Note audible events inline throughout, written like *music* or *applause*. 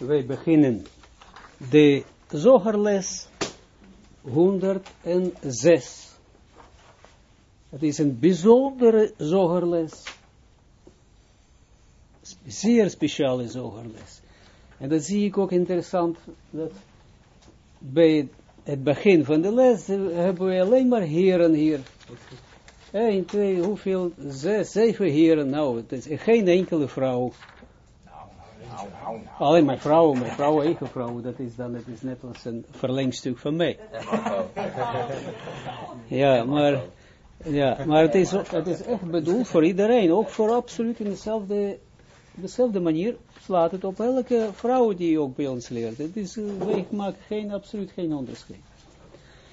wij beginnen de zogerles 106. Het is een bijzondere zogerles. Zeer speciale zogerles. En dat zie ik ook interessant, dat bij het begin van de les hebben we alleen maar heren hier. 1, 2, hoeveel? Zes, zeven heren. Nou, het is geen enkele vrouw. Alleen mijn vrouw, mijn vrouw, eigen vrouw, dat is dan, het is net als een verlengstuk van mij. *laughs* Ja, maar, ja, maar het is, het is echt bedoeld voor iedereen, ook voor absoluut in dezelfde, dezelfde manier slaat het op elke vrouw die ook bij ons leert. Het is, ik maak geen, absoluut geen onderscheid.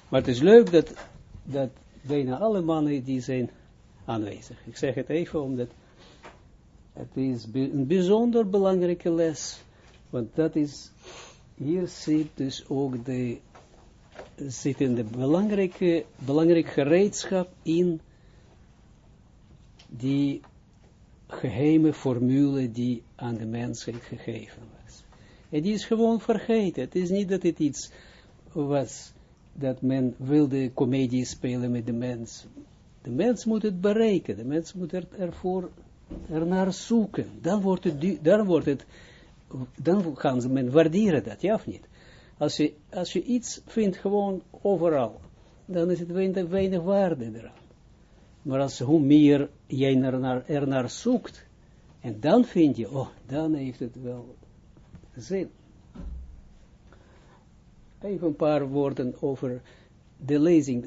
Maar het is leuk dat, dat bijna alle mannen die zijn aanwezig. Ik zeg het even omdat het is een bijzonder belangrijke les, want dat is, hier zit dus ook de, zit in de belangrijke, belangrijk gereedschap in die geheime formule die aan de mensheid gegeven was. En die is gewoon vergeten. Het is niet dat het iets was dat men wilde comedie spelen met de mens. De mens moet het bereiken. De mens moet er, ervoor ernaar zoeken. Dan wordt het, dan wordt het, dan gaan ze men waarderen dat, ja of niet? Als je, als je iets vindt gewoon overal, dan is het weinig, weinig waarde eraan. Maar als hoe meer jij ernaar, ernaar zoekt, en dan vind je, oh, dan heeft het wel zin. Even een paar woorden over de lezing.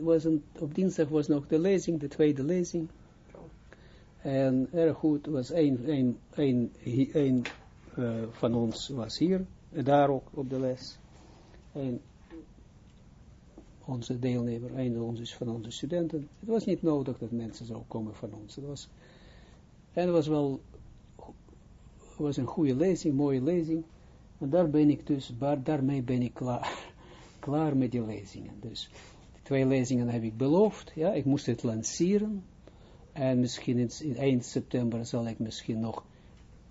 Op dinsdag was nog de lezing, de tweede lezing. En erg goed, was een, een, een, uh, van ons was hier, daar ook op de les. En onze deelnemer, een van onze studenten. Het was niet nodig dat mensen zouden komen van ons. Het was, en het was wel was een goede lezing, mooie lezing. En daar ben ik dus, daarmee ben ik klaar, klaar met die lezingen. Dus twee lezingen heb ik beloofd, ja, ik moest het lanceren. En misschien in, in eind september zal ik misschien nog,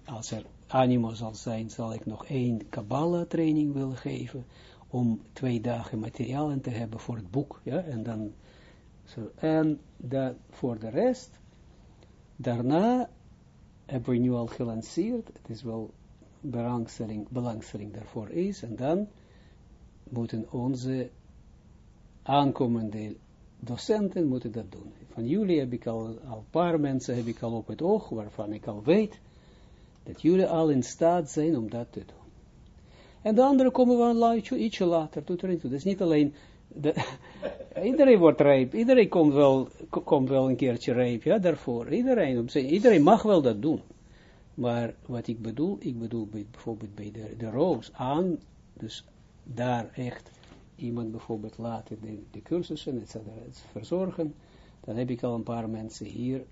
als er animo zal zijn, zal ik nog één Kabbalah training willen geven, om twee dagen materialen te hebben voor het boek, ja, en dan, en dat voor de rest, daarna hebben we nu al gelanceerd, het is wel belangstelling, belangstelling daarvoor is, en dan moeten onze aankomende docenten moeten dat doen. Van jullie heb ik al, al paar mensen heb ik al op het oog, waarvan ik al weet, dat jullie al in staat zijn om dat te doen. En de anderen komen wel ietsje later, doet er niet toe. Niet alleen, de, *laughs* iedereen wordt rijp, iedereen komt wel, komt wel een keertje rijp, ja, daarvoor. Iedereen, iedereen mag wel dat doen. Maar wat ik bedoel, ik bedoel bijvoorbeeld bij de, de roos aan, dus daar echt iemand bijvoorbeeld later de, de cursussen, etc. verzorgen, dan heb ik al een paar mensen hier,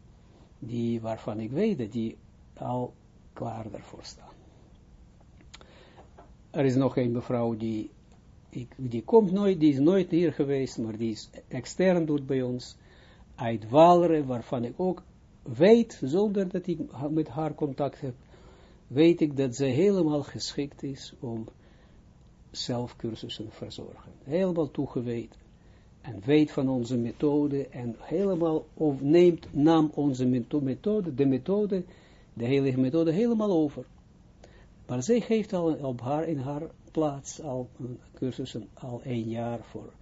die, waarvan ik weet dat die al klaar daarvoor staan. Er is nog een mevrouw die, ik, die komt nooit, die is nooit hier geweest, maar die is extern doet bij ons, uit Waleren, waarvan ik ook weet, zonder dat ik met haar contact heb, weet ik dat ze helemaal geschikt is om zelf cursussen verzorgen. Helemaal toegewijd. En weet van onze methode en helemaal of neemt, nam onze methode, de methode, de heilige methode helemaal over. Maar zij geeft al op haar, in haar plaats al cursussen al één jaar voor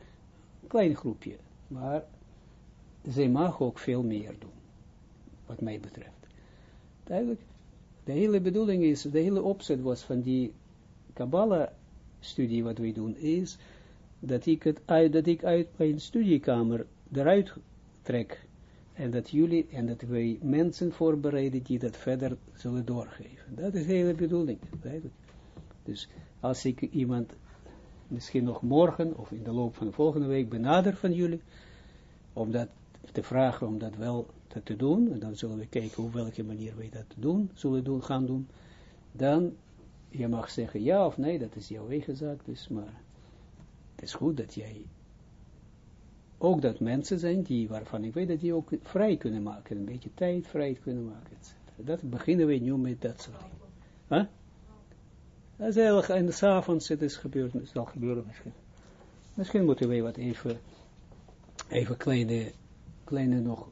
een klein groepje. Maar zij mag ook veel meer doen, wat mij betreft. Duidelijk, de hele bedoeling is, de hele opzet was van die Kabbalah studie wat we doen, is dat ik het uit, dat ik uit mijn studiekamer eruit trek en dat jullie, en dat wij mensen voorbereiden die dat verder zullen doorgeven. Dat is de hele bedoeling. Dus als ik iemand misschien nog morgen of in de loop van de volgende week benader van jullie, om dat te vragen om dat wel te, te doen, en dan zullen we kijken op welke manier wij dat doen, zullen doen, gaan doen, dan je mag zeggen ja of nee, dat is jouw eigen zaak, dus maar het is goed dat jij ook dat mensen zijn die, waarvan ik weet dat die ook vrij kunnen maken, een beetje tijd vrij kunnen maken. Dat beginnen we nu met dat soort dingen. Dat is heel, en s'avonds het is gebeurd, het zal gebeuren misschien. Misschien moeten wij wat even, even kleine, kleine nog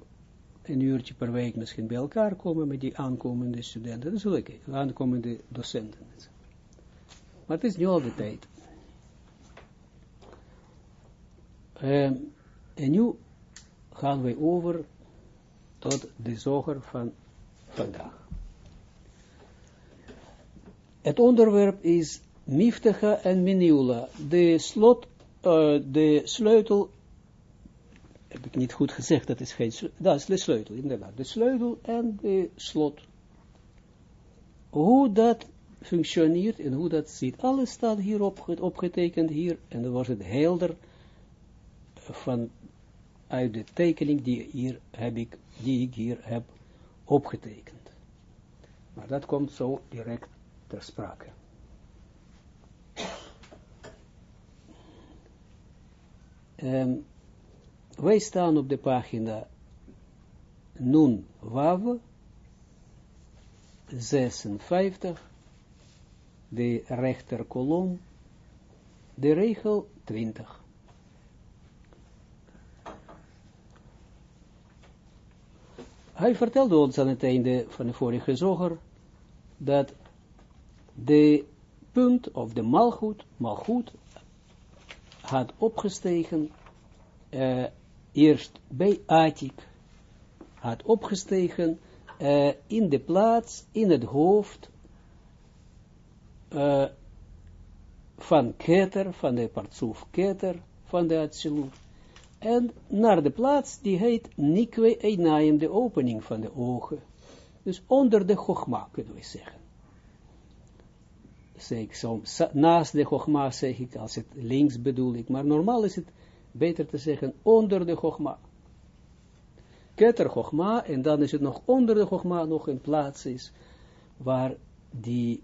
een uurtje per week misschien bij elkaar komen met die aankomende studenten. Dat is leuk, aankomende docenten. Maar het is nu al de tijd. Um, en nu gaan we over tot de zoger van vandaag. Het onderwerp is Miftecha en Miniula. De slot, uh, de sleutel, heb ik niet goed gezegd, dat is geen dat is de sleutel, inderdaad. De sleutel en de slot. Hoe dat functioneert en hoe dat ziet. Alles staat hier op, opgetekend hier en dan wordt het helder van uit de tekening die, hier heb ik, die hier heb opgetekend. Maar dat komt zo direct ter sprake. Um, wij staan op de pagina Nun Wav 56, de rechter kolom, de regel 20. Hij vertelde ons aan het einde van de vorige zoger dat de punt of de malgoed, malgoed had opgestegen, uh, eerst bij Atik, had opgestegen uh, in de plaats, in het hoofd uh, van Keter, van de partsoef Keter, van de Atsilut. En naar de plaats die heet Nikwe Einaim, de opening van de ogen. Dus onder de Chogma, kunnen we zeggen. Zeg ik zo, naast de Chogma zeg ik, als het links bedoel ik, maar normaal is het beter te zeggen onder de Chogma. Keter Chogma, en dan is het nog onder de Chogma nog een plaats is, waar die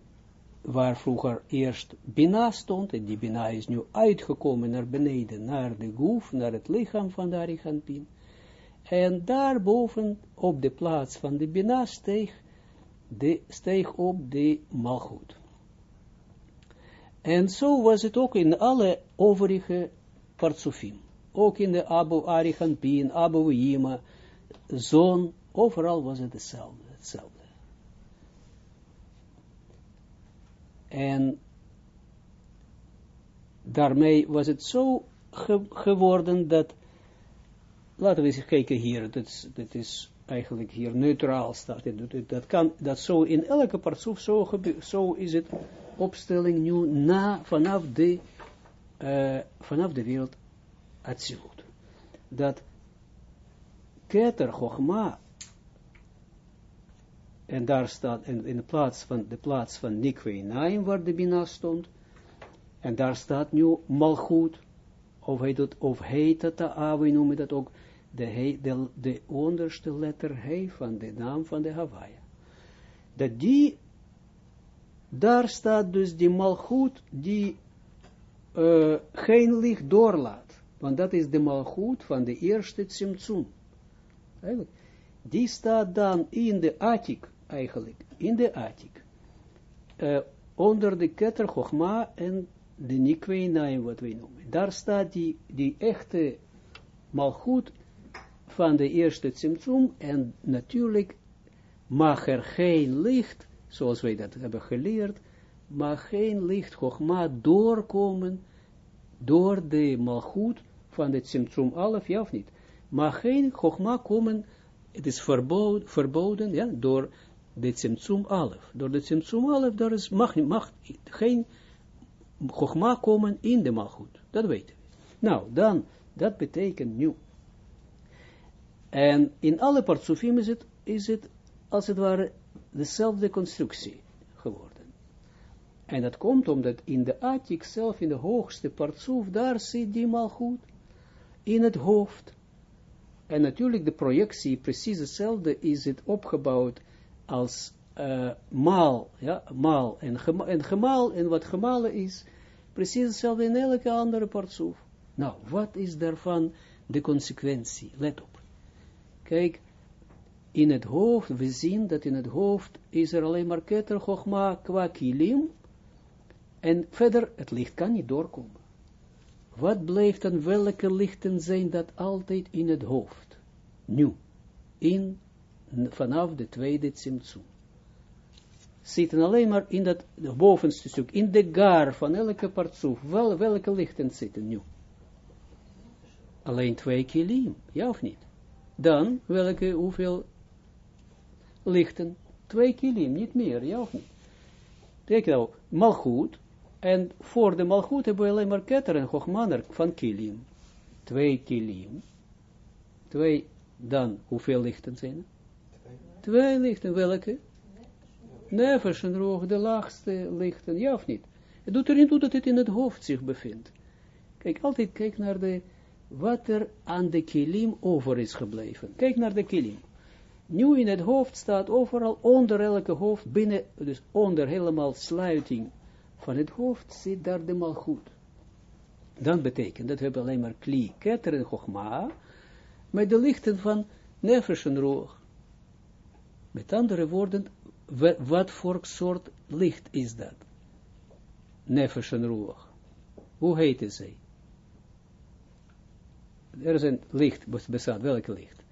waar vroeger eerst Bina stond, en die Bina is nu uitgekomen naar beneden, naar de goef, naar het lichaam van de Arigantin. En daarboven, op de plaats van de Bina, steeg, de, steeg op de Malchut. En zo was het ook in alle overige partsofim. Ook in de Abu Arigantin, Abu Yima, zoon, overal was het hetzelfde. hetzelfde. En daarmee was het zo geworden dat, laten we eens kijken hier, dat is, is eigenlijk hier neutraal staat. Dat, kan, dat zo in elke partsoef, zo, zo is het opstelling nu na, vanaf de, uh, vanaf de wereld. Dat Keter Chochma en daar staat, in, in de plaats van, de plaats van Nikwe Naim, waar de Bina stond, en daar staat nu Malchut, of heet het, of heet het, we noemen dat ook, de, de, de onderste letter He van de naam van de Hawaii. Dat die, daar staat dus die Malchut, die uh, geen licht doorlaat. Want dat is de Malchut van de eerste Tsimtsum. Die staat dan in de Atik, eigenlijk, in de Atik, uh, onder de Keter Chochma en de Nikweinaim, wat wij noemen. Daar staat die, die echte malgoed van de eerste Tsimtsum, en natuurlijk mag er geen licht, zoals wij dat hebben geleerd, mag geen licht Chochma doorkomen door de malgoed van de Tsimtsum Alef, ja of niet? Mag geen Chochma komen, het is verboden, verboden ja, door de Tsimtsum Alef. Door de Tsimtsum Alef, daar is, mag, geen Chogma komen in de Malchut. Dat weten we. Nou, dan, dat betekent nu. En in alle partsofim is het, is het, als het ware, dezelfde constructie geworden. En dat komt omdat in de Atik zelf, in de hoogste partsoef, daar zit die Malchut in het hoofd. En natuurlijk de projectie, precies hetzelfde, is het opgebouwd als uh, maal, ja, maal en, en gemaal, en wat gemalen is, precies hetzelfde in elke andere partsoef. Nou, wat is daarvan de consequentie? Let op. Kijk, in het hoofd, we zien dat in het hoofd is er alleen maar keter, chogma, qua kilim, En verder, het licht kan niet doorkomen. Wat blijft dan, welke lichten zijn dat altijd in het hoofd? Nu, in, vanaf de tweede Tsimtsum. Zitten alleen maar in dat bovenste stuk, in de gar van elke partsoef. Wel, welke lichten zitten nu? Alleen twee kilim, ja of niet? Dan, welke, hoeveel lichten? Twee kilim, niet meer, ja of niet? Kijk nou, malgoed, en voor de malgoed hebben we alleen maar ketter en van kilim. Twee kilim. Twee, dan, hoeveel lichten zijn er? Twee lichten, welke? Nevers en roog, de laagste lichten, ja of niet? Het doet erin toe dat het in het hoofd zich bevindt. Kijk, altijd kijk naar de, wat er aan de kilim over is gebleven. Kijk naar de kilim. Nu in het hoofd staat overal, onder elke hoofd, binnen, dus onder helemaal sluiting van het hoofd, zit daar de malgoed. Dan betekent dat we hebben alleen maar kli, ketter en met de lichten van nefesh en roog. Met andere woorden, wat voor soort licht is dat? Nefesh en roog. Hoe heet zij? Er is een licht, bestaat, welke licht?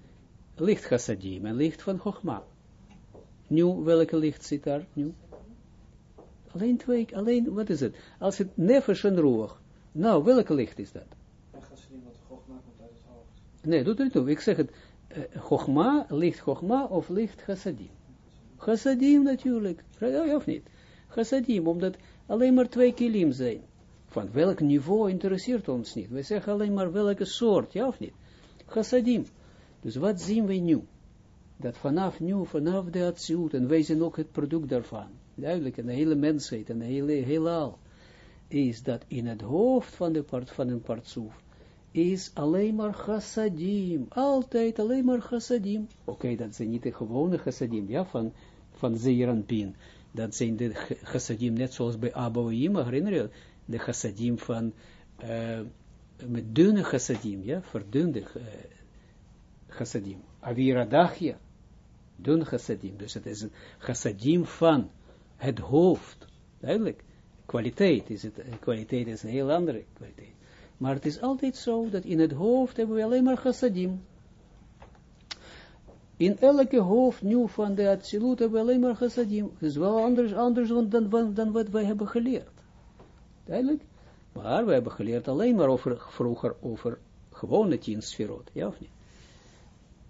Licht chassadim en licht van Chogma. Nu, welke licht zit daar nu? Alleen twee, alleen, wat is het? Als het nefesh en roog. Nou, welke licht is dat? Nee, doet er niet toe. Ik zeg het, Chogma, licht Chogma of licht chassadim. Chassadim natuurlijk. Of niet? Chassadim, omdat alleen maar twee kilim zijn. Van welk niveau interesseert ons niet. We zeggen alleen maar welke soort, ja of niet? Chassadim. Dus wat zien we nu? Dat vanaf nu, vanaf de Atsiut, en wij zijn ook het product daarvan. Duidelijk, en de hele mensheid, en de hele heelal, is dat in het hoofd van, de part, van een partsoef, is alleen maar chassadim. Altijd alleen maar chassadim. Oké, dat zijn niet de gewone chassadim, ja, van, van Zeeranpin. Dat zijn de chassadim, net zoals bij Abouima, herinner je? De chassadim van, uh, met dunne chassadim, ja, verdunde uh, chassadim. Aviradachia, dun chassadim. Dus het is een chassadim van het hoofd. Duidelijk. Kwaliteit is het, kwaliteit is een heel andere kwaliteit. Maar het is altijd zo dat in het hoofd hebben we alleen maar chassadim. In elke hoofd nu van de Atsilut hebben we alleen maar chassadim. Het is wel anders, anders dan, dan, wat wij hebben geleerd. Duidelijk? Maar we hebben geleerd alleen maar over, vroeger over gewone tien sferot. Ja of niet?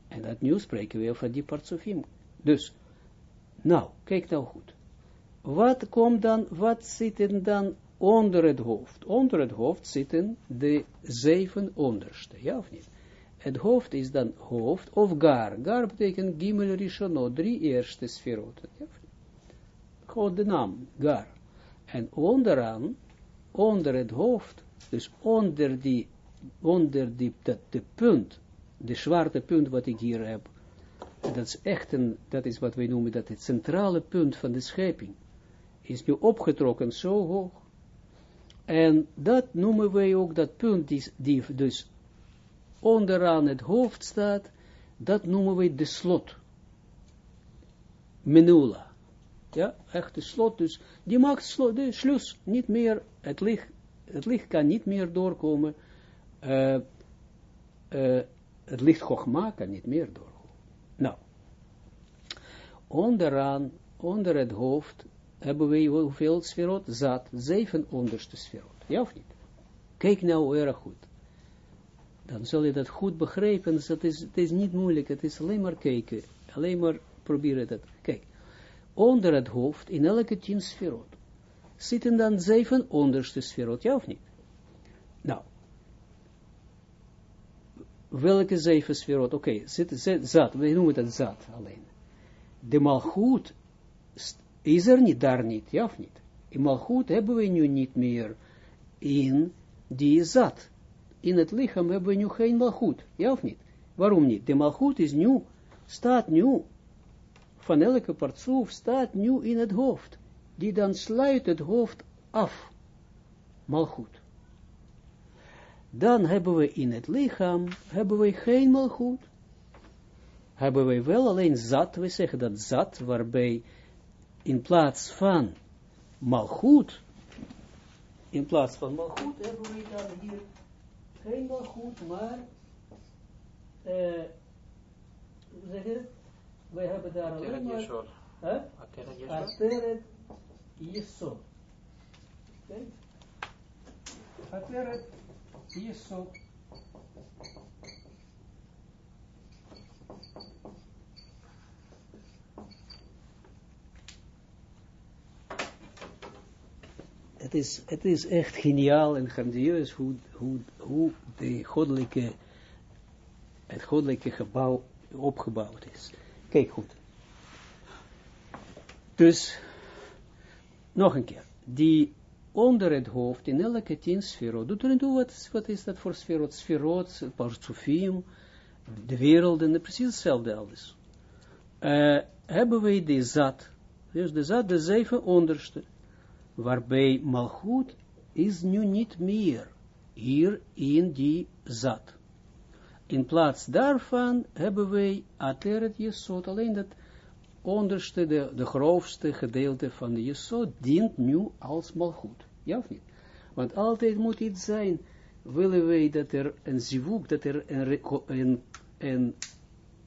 En dat nu spreken we over die partsofim. Dus, nou, kijk nou goed. Wat komt dan, wat zitten dan onder het hoofd? Onder het hoofd zitten de zeven onderste, ja of niet? Het hoofd is dan hoofd of gar. Gar betekent gimel rishono, drie eerste sferoten. Ja? Gewoon de naam, gar. En onderaan, onder het hoofd, dus onder die, onder die, dat, de punt, de zwarte punt wat ik hier heb, dat is echt een, dat is wat wij noemen, dat het centrale punt van de schepping, is nu opgetrokken zo hoog. En dat noemen wij ook, dat punt die, dus onderaan het hoofd staat, dat noemen wij de slot. Menula. Ja, echt de slot, dus die maakt slot, de sluis niet meer, het licht, het licht kan niet meer doorkomen, uh, uh, het licht Chogma kan niet meer doorkomen. Nou, onderaan, onder het hoofd, hebben we hoeveel sferot? Zat, zeven onderste sferot. Ja of niet? Kijk nou erg goed. Dan zul je dat goed begrijpen. Dus het, is, het is niet moeilijk. Het is alleen maar kijken. Alleen maar proberen dat. Kijk. Onder het hoofd, in elke tien sferot, zitten dan zeven onderste sferot. Ja of niet? Nou. Welke zeven sferot? Oké, okay, zat. We noemen dat zat alleen. De malgoed is er niet, daar niet, ja of niet? In malgoed hebben we nu niet meer in die zat. In het lichaam hebben we nu geen malgoed, ja of niet? Waarom niet? De malgoed is nu, staat nu, van elke partsoef staat nu in het hoofd. Die dan sluit het hoofd af. Malgoed. Dan hebben we in het lichaam, hebben we geen malgoed. Hebben we wel alleen zat, we zeggen dat zat, waarbij in plaats van malgoed, in plaats van malgoed, hebben we dan hier geen malgoed, maar, uh, zeg je? Wij hebben daar alleen maar? Ateret Yesod. Oké? Ateret Yesod. Het is, het is echt geniaal en grandieus hoe, hoe, hoe de goddelijke, het goddelijke gebouw opgebouwd is. Kijk goed. Dus, nog een keer. Die onder het hoofd, in elke tien sferot, doet er toe, wat, wat is dat voor sferot? Sferot, de werelden, precies hetzelfde alles. Uh, hebben wij de zat, dus de zat, de zeven onderste waarbij malchut is nu niet meer hier in die zat. In plaats daarvan hebben wij ateret jesot, alleen dat onderste, de, grofste gedeelte van de jesot, dient nu als malchut. Ja of niet? Want altijd moet iets zijn, willen wij dat er een zivuk, dat er een, een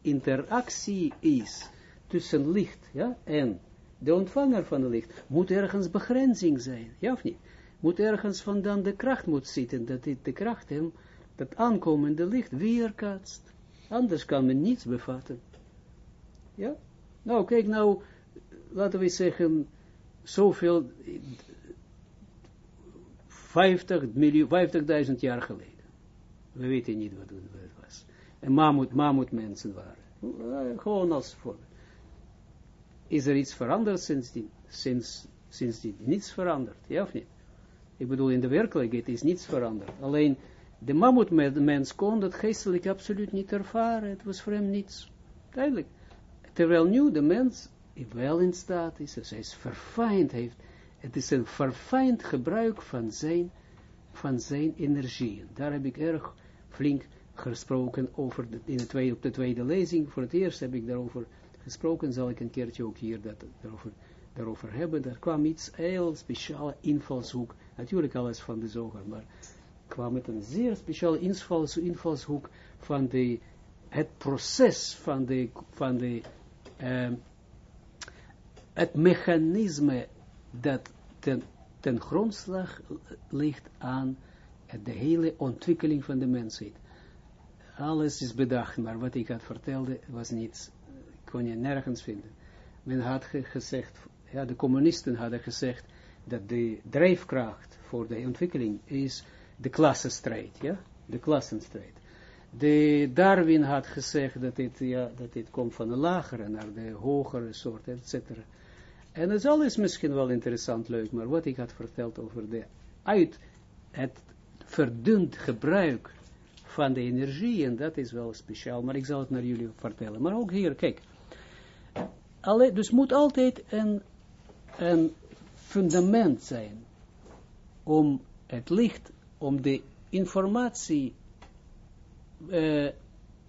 interactie is tussen licht ja, en de ontvanger van het licht, moet ergens begrenzing zijn, ja of niet? Moet ergens vandaan de kracht moet zitten, dat dit de kracht hem, dat aankomende licht weerkaatst. Anders kan men niets bevatten. Ja? Nou, kijk nou, laten we zeggen, zoveel, 50 miljoen, 50.000 jaar geleden. We weten niet wat het was. En mammoet, mammoet mensen waren. Gewoon als voorbeeld is er iets veranderd sindsdien? Sinds, sindsdien niets veranderd, ja of niet? Ik bedoel, in de werkelijkheid is niets veranderd. Alleen, de mammoetmens kon dat geestelijk absoluut niet ervaren. Het was voor hem niets. Duidelijk. Terwijl nu de mens wel in staat is, dus hij is verfijnd heeft. Het is een verfijnd gebruik van zijn, van zijn energieën. Daar heb ik erg flink gesproken over, in de tweede, op de tweede lezing. Voor het eerst heb ik daarover gesproken, zal ik een keertje ook hier dat, daarover, daarover hebben. Er kwam iets heel speciale invalshoek, natuurlijk alles van de zoger, maar kwam met een zeer speciale invals, invalshoek van de, het proces van de, van de uh, het mechanisme dat ten, ten grondslag ligt aan de hele ontwikkeling van de mensheid. Alles is bedacht, maar wat ik had vertelde was niets kon je nergens vinden. Men had gezegd, ja, de communisten hadden gezegd, dat de drijfkracht voor de ontwikkeling is de klassenstrijd, ja, de klassenstrijd. De Darwin had gezegd dat dit, ja, dat dit komt van de lagere naar de hogere soort, et cetera. En het is alles misschien wel interessant, leuk, maar wat ik had verteld over de uit het verdund gebruik van de energie, en dat is wel speciaal, maar ik zal het naar jullie vertellen. Maar ook hier, kijk, alle, dus moet altijd een, een fundament zijn om het licht, om de informatie uh,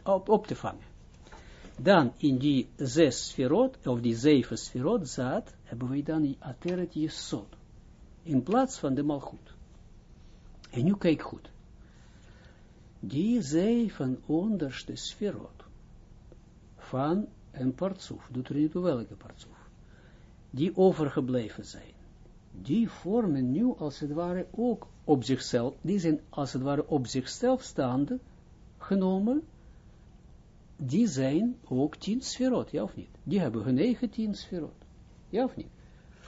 op, op te vangen. Dan in die zes sferot, of die zeven sferot zaad, hebben we dan die ateret jesod, in plaats van de malgoed. En nu kijk goed. Die zeven onderste sferot van en partsoef, doet er niet toe welke partsoef, die overgebleven zijn, die vormen nu als het ware ook op zichzelf, die zijn als het ware op zichzelf staande genomen, die zijn ook tien sferot, ja of niet? Die hebben hun eigen tien sferot, ja of niet?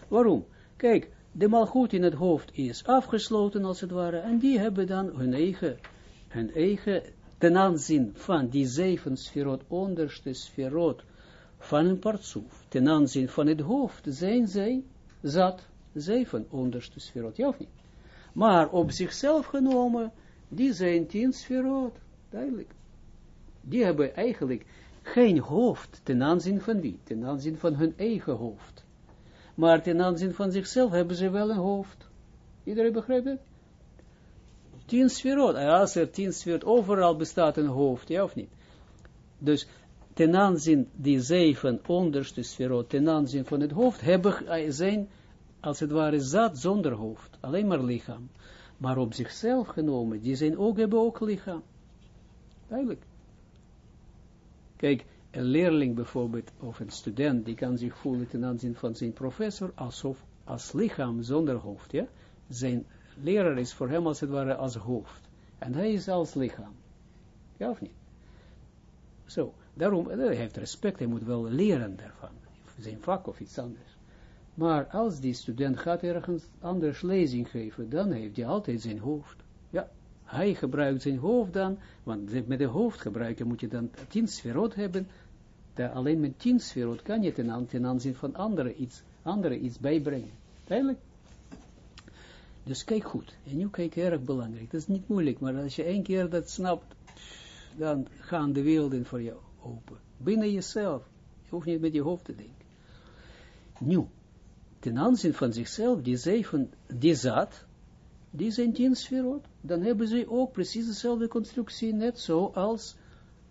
Waarom? Kijk, de malgoed in het hoofd is afgesloten als het ware, en die hebben dan hun eigen, hun eigen ten aanzien van die zeven sferot, onderste sferot, van een partsoef, ten aanzien van het hoofd, zijn zij zat, zeven onderste sferot, ja of niet? Maar op zichzelf genomen, die zijn tien sferot, duidelijk. Die hebben eigenlijk geen hoofd ten aanzien van wie? Ten aanzien van hun eigen hoofd. Maar ten aanzien van zichzelf hebben ze wel een hoofd. Iedereen begrijpt het? Tien sferot. Als er tien sferot, overal bestaat een hoofd, ja of niet? Dus ten aanzien die zeven onderste sferot, ten aanzien van het hoofd, hebben, zijn als het ware zat zonder hoofd, alleen maar lichaam. Maar op zichzelf genomen, die zijn ook, hebben ook lichaam. Duidelijk. Kijk, een leerling bijvoorbeeld, of een student, die kan zich voelen ten aanzien van zijn professor, alsof, als lichaam zonder hoofd, ja. Zijn leraar is voor hem als het ware als hoofd. En hij is als lichaam. Ja of niet? Zo, daarom, hij heeft respect, hij moet wel leren daarvan. Zijn vak of iets anders. Maar als die student gaat ergens anders lezing geven, dan heeft hij altijd zijn hoofd. Ja, hij gebruikt zijn hoofd dan, want met de hoofd gebruiken moet je dan tien sferot hebben. Alleen met tien sferot kan je ten, aanzien van anderen iets, andere iets bijbrengen. Duidelijk? Dus kijk goed. En nu kijk erg belangrijk. Dat is niet moeilijk, maar als je één keer dat snapt, dan gaan de werelden voor jou open. Binnen jezelf. Je hoeft niet met je hoofd te denken. Nu, ten aanzien van zichzelf, die zeven, die zat, die zijn tien sferot, dan hebben ze ook precies dezelfde constructie, net zoals,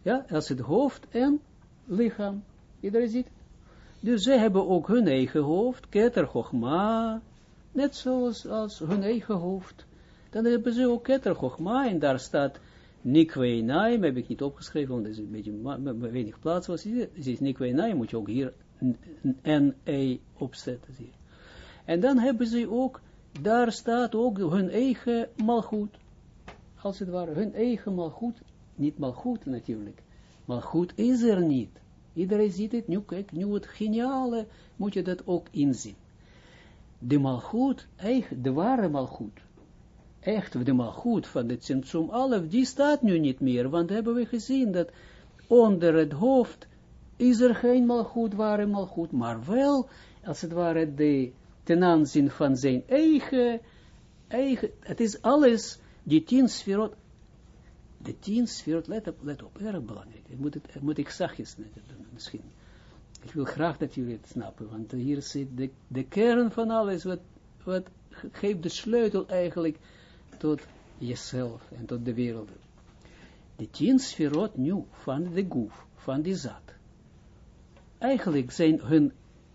ja, als het hoofd en lichaam. Iedereen ziet Dus ze hebben ook hun eigen hoofd, keter, chogma, net zoals als hun eigen hoofd. Dan hebben ze ook keter, chogma, en daar staat Nikweinaim, heb ik niet opgeschreven, want er is een beetje weinig plaats. Was het is Nikweinaim, moet je ook hier N-E opzetten. Zie. En dan hebben ze ook, daar staat ook hun eigen malgoed. Als het ware, hun eigen malgoed. Niet malgoed natuurlijk. Malgoed is er niet. Iedereen ziet het, nu kijk, nu het geniale, moet je dat ook inzien. De malgoed, de ware malgoed, echt de malgoed van de Tsimtsum Alef, die staat nu niet meer, want hebben we gezien dat onder het hoofd is er geen malgoed, ware malgoed, maar wel, als het ware, de, ten aanzien van zijn eigen, eigen, het is alles, die tien sferot, de tien sferot, let op, let op, erg belangrijk, ik moet, het, moet ik zachtjes doen, misschien. Ik wil graag dat jullie het snappen, want hier zit de, de kern van alles, wat, wat geeft de sleutel eigenlijk tot jezelf en tot de wereld. De tien sferot nu van de goef, van die zat. Eigenlijk zijn hun,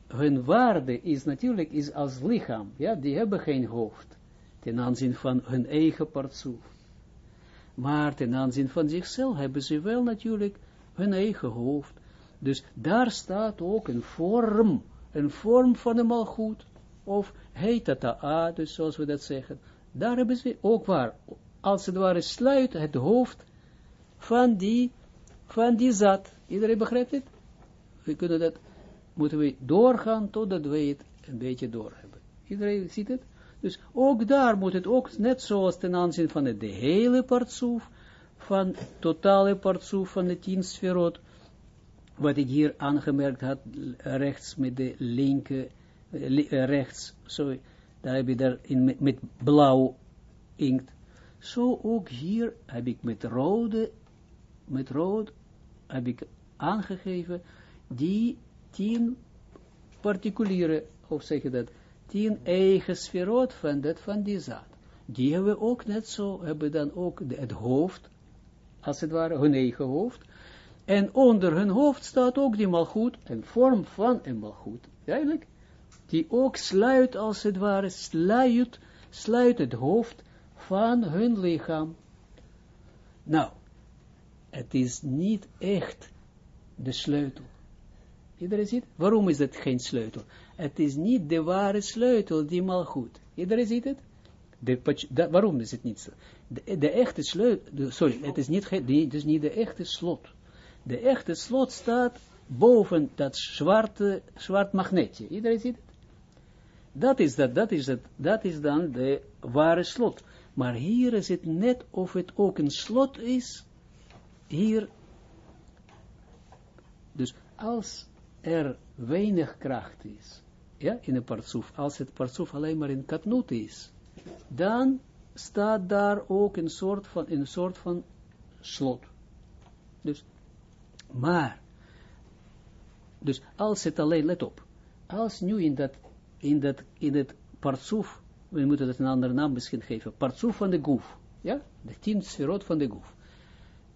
hun waarde is natuurlijk is als lichaam, ja, die hebben geen hoofd, ten aanzien van hun eigen partsoef. Maar ten aanzien van zichzelf hebben ze wel natuurlijk hun eigen hoofd. Dus daar staat ook een vorm, een vorm van de malgoed, of heet dat dus zoals we dat zeggen. Daar hebben ze ook waar, als het ware sluit het hoofd van die, van die zat. Iedereen begrijpt het? We kunnen dat, moeten we doorgaan totdat we het een beetje door hebben. Iedereen ziet het? Dus ook daar moet het ook, net zoals ten aanzien van het de hele partsoef, van totale partsoef van de tien wat ik hier aangemerkt had, rechts met de linker, eh, rechts, sorry, daar heb je daar in, met, blauw inkt. Zo ook hier heb ik met rode, met rood heb ik aangegeven die tien particuliere, of zeg je dat, tien eigen sferot van dat van die zaad. Die hebben we ook net zo, hebben dan ook het hoofd, als het ware, hun eigen hoofd. En onder hun hoofd staat ook die malgoed, een vorm van een malgoed. Duidelijk? Die ook sluit, als het ware, sluit, sluit het hoofd van hun lichaam. Nou, het is niet echt de sleutel. Iedereen ziet? Waarom is het geen sleutel? Het is niet de ware sleutel, die mal goed. Iedereen ziet het? De, waarom is het niet zo? De, de echte sleutel, sorry, het is niet, het is niet de echte slot. De echte slot staat boven dat zwarte, zwart magnetje. Iedereen ziet het? Dat is, dat, dat, is het, dat is dan de ware slot. Maar hier is het net of het ook een slot is. Hier. Dus als er weinig kracht is, ja, in een partsoef, als het partsoef alleen maar in katnoot is, dan staat daar ook een soort van, een soort van slot. Dus, maar, dus als het alleen, let op, als nu in dat in, dat, in het partsoef, we moeten dat een andere naam misschien geven, partsoef van de goef, ja, de tien sferot van de goef.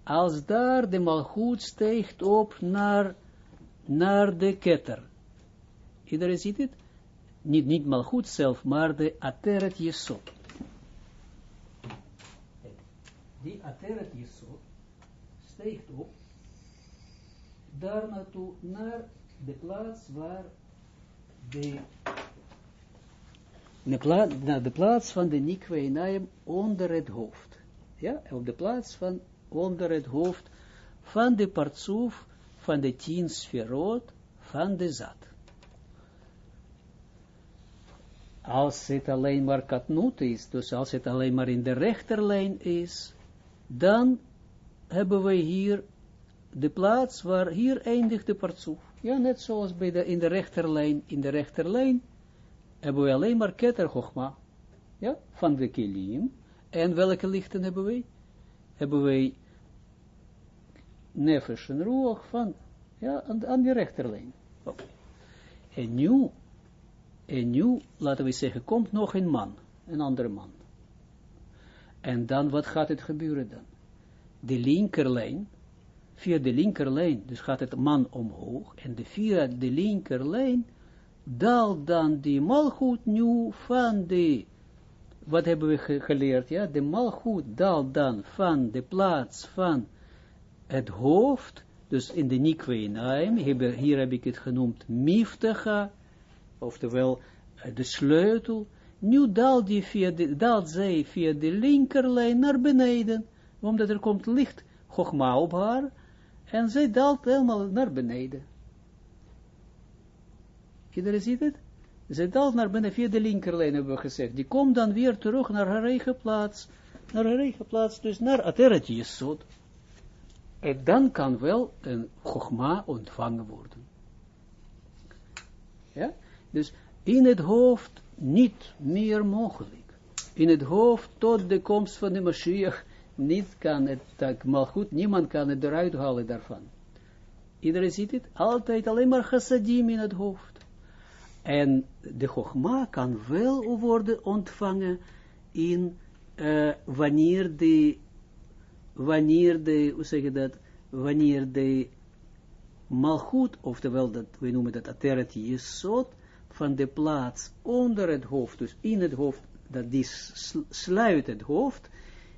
Als daar de malgoed steekt op naar, naar de ketter. Iedereen ziet het? niet, niet malgoed zelf, maar de ateret jesot. Die ateret jesot steekt op, daar naartoe, naar de plaats waar de, naar de plaats van de Nikweinaim onder het hoofd. Ja, op de plaats van onder het hoofd van de partsoef van de tien sferot van de zat. Als het alleen maar katnoot is, dus als het alleen maar in de rechterlijn is, dan hebben we hier de plaats waar hier eindigt de partsoef. Ja, net zoals bij de, in de rechterlijn, in de rechterlijn hebben we alleen maar ja, van de kilim. En welke lichten hebben wij? Hebben wij nefesh en roog van, ja, aan, aan die rechterlijn. Okay. En nu, en nu, laten we zeggen, komt nog een man, een andere man. En dan, wat gaat het gebeuren dan? De linkerlijn, via de linkerlijn, dus gaat het man omhoog, en de, via de linkerlijn daalt dan die malgoed nu van de, wat hebben we geleerd, ja, de malgoed daalt dan van de plaats van het hoofd, dus in de Nikweinaim, hier heb ik het genoemd Miftacha, oftewel eh, de sleutel, nu daalt, die via de, daalt zij via de linkerlijn naar beneden, omdat er komt licht Chogma op haar, en zij daalt helemaal naar beneden. Iedereen ziet het? Zij daalt naar beneden via de linkerlijn, hebben we gezegd. Die komt dan weer terug naar haar eigen plaats, naar haar eigen plaats, dus naar Ateret. En dan kan wel een Chogma ontvangen worden. Ja? Dus in het hoofd niet meer mogelijk. In het hoofd tot de komst van de Mashiach niet kan het, dat, maar goed, niemand kan het eruit halen daarvan. Iedereen ziet het, altijd alleen maar chassadim in het hoofd. En de chogma kan wel worden ontvangen in, uh, wanneer de, wanneer de, hoe zeg je dat, wanneer de malgoed, oftewel dat, we noemen dat ateret jesot, van de plaats onder het hoofd, dus in het hoofd, dat die sluit het hoofd,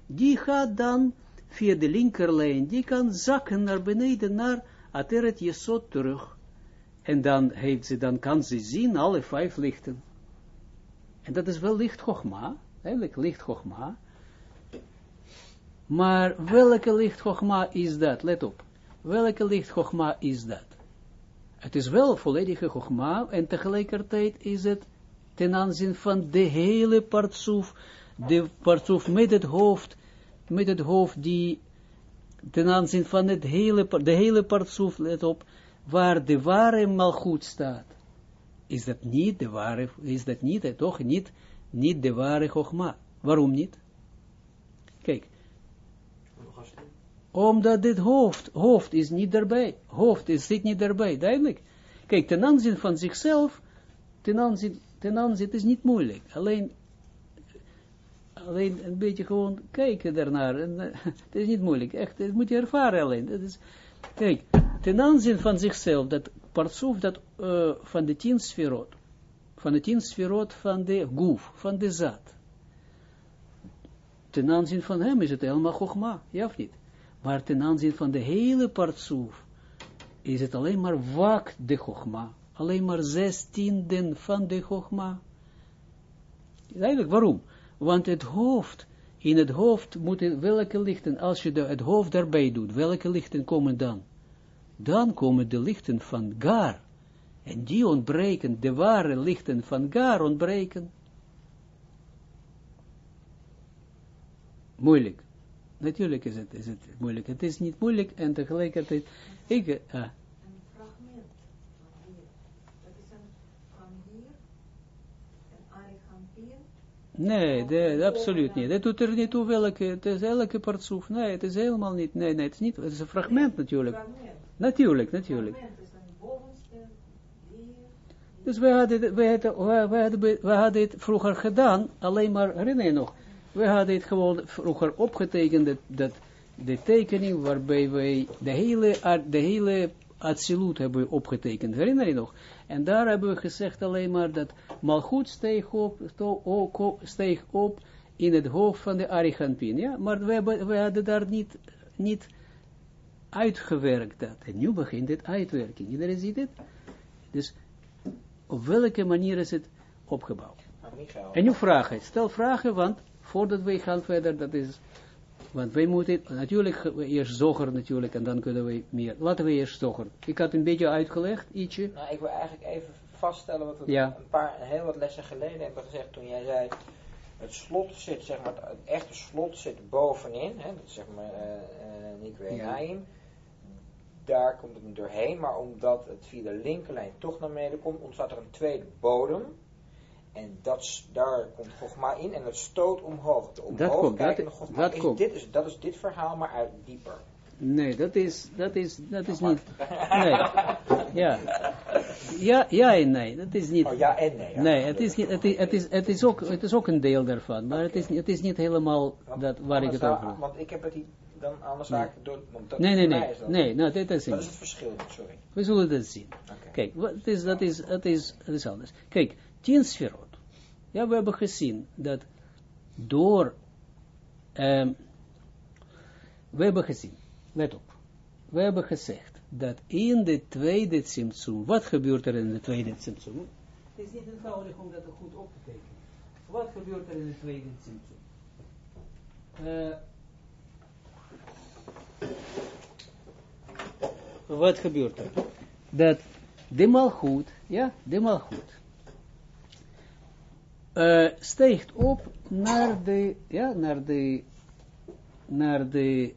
die gaat dan via de linkerlijn, die kan zakken naar beneden, naar Ateret Jesod terug. En dan, heeft ze, dan kan ze zien alle vijf lichten. En dat is wel licht Chogma, eigenlijk licht Chogma. Maar welke licht Chogma is dat? Let op. Welke licht Chogma is dat? Het is wel volledige Chogma en tegelijkertijd is het ten aanzien van de hele partsoef de partsoef met het hoofd, met het hoofd die ten aanzien van het hele, de hele partsoef, let op, waar de ware malgoed staat. Is dat niet de ware, is dat niet, toch niet, niet de ware chogma. Waarom niet? Kijk. Omdat dit hoofd, hoofd is niet erbij. Hoofd is, zit niet erbij, duidelijk. Kijk, ten aanzien van zichzelf, ten aanzien, ten is niet moeilijk. Alleen alleen een beetje gewoon kijken daarnaar. En, uh, *laughs* het is niet moeilijk, echt, dat moet je ervaren alleen. Dat is, kijk, ten aanzien van zichzelf, dat partsoef dat, uh, van de tien sferot, van de tien sferot van de goef, van de zat. Ten aanzien van hem is het helemaal gogma, ja of niet? Maar ten aanzien van de hele partsoef is het alleen maar wak de gogma. Alleen maar zestienden van de gogma. Eigenlijk, waarom? Want het hoofd, in het hoofd moeten welke lichten, als je het hoofd daarbij doet, welke lichten komen dan? Dan komen de lichten van Gar. En die ontbreken, de ware lichten van Gar ontbreken. Moeilijk. Natuurlijk is het, is het moeilijk. Het is niet moeilijk en tegelijkertijd, ik, uh, Nee, de, absoluut niet. Dat doet er niet toe welke, het is elke partsoef. Nee, het is helemaal niet, nee, nee, het is niet, het is een fragment natuurlijk. Natuurlijk, natuurlijk. Dus we hadden, we, hadden, we, hadden, we hadden het vroeger gedaan, alleen maar, herinner je nog, we hadden het gewoon vroeger opgetekend, dat, dat de tekening waarbij wij de hele, de hele Atsilut hebben opgetekend, herinner je nog? En daar hebben we gezegd alleen maar dat Malchut steeg op, steeg op in het hoofd van de Ariganpin, ja, maar we, hebben, we hadden daar niet, niet uitgewerkt dat. En nu begint het uitwerking. Iedereen ziet het? Dus op welke manier is het opgebouwd? En nu vragen, stel vragen, want voordat wij gaan verder, dat is, want wij moeten natuurlijk eerst zoger natuurlijk, en dan kunnen we meer, laten we eerst zoger. Ik had een beetje uitgelegd, ietsje. Nou, ik wil eigenlijk even vaststellen wat we een paar, heel wat lessen geleden hebben gezegd, toen jij zei, het slot zit, zeg maar, het echte slot zit bovenin, hè, dat is zeg maar, uh, uh, ja. Daar komt het doorheen, maar omdat het via de linkerlijn toch naar beneden komt, ontstaat er een tweede bodem, en dat, daar komt Gogma in en dat stoot omhoog. De omhoog dat komt, dat, dat is komt. Dit is, dat is dit verhaal, maar uit dieper. Nee, dat is, dat is, dat is niet, nee, ja, ja, ja en nee, dat is niet, oh, ja en nee, nee, het is, het is, het is, het is ook, het is ook een deel daarvan, maar het is, het is niet helemaal dat, waar ik het over heb. Want ik heb het dan anders nee. door, dat nee, nee, nee, nee, nou, dit is Wat is het verschil, sorry. We zullen dat zien. Okay. Kijk, wat is, dat is, dat is, dat is anders. Kijk, tien sferot. Ja, we hebben gezien dat door, um, we hebben gezien, let op, we hebben gezegd dat in de tweede Tsimtsum, wat gebeurt er in de tweede Tsimtsum? Het is niet eenvoudig om dat goed op te tekenen. Wat gebeurt er in de tweede Tsimtsum? Uh, wat gebeurt er? Dat de malgoed, ja, de malgoed, uh, steekt op naar de, ja, naar de, naar de,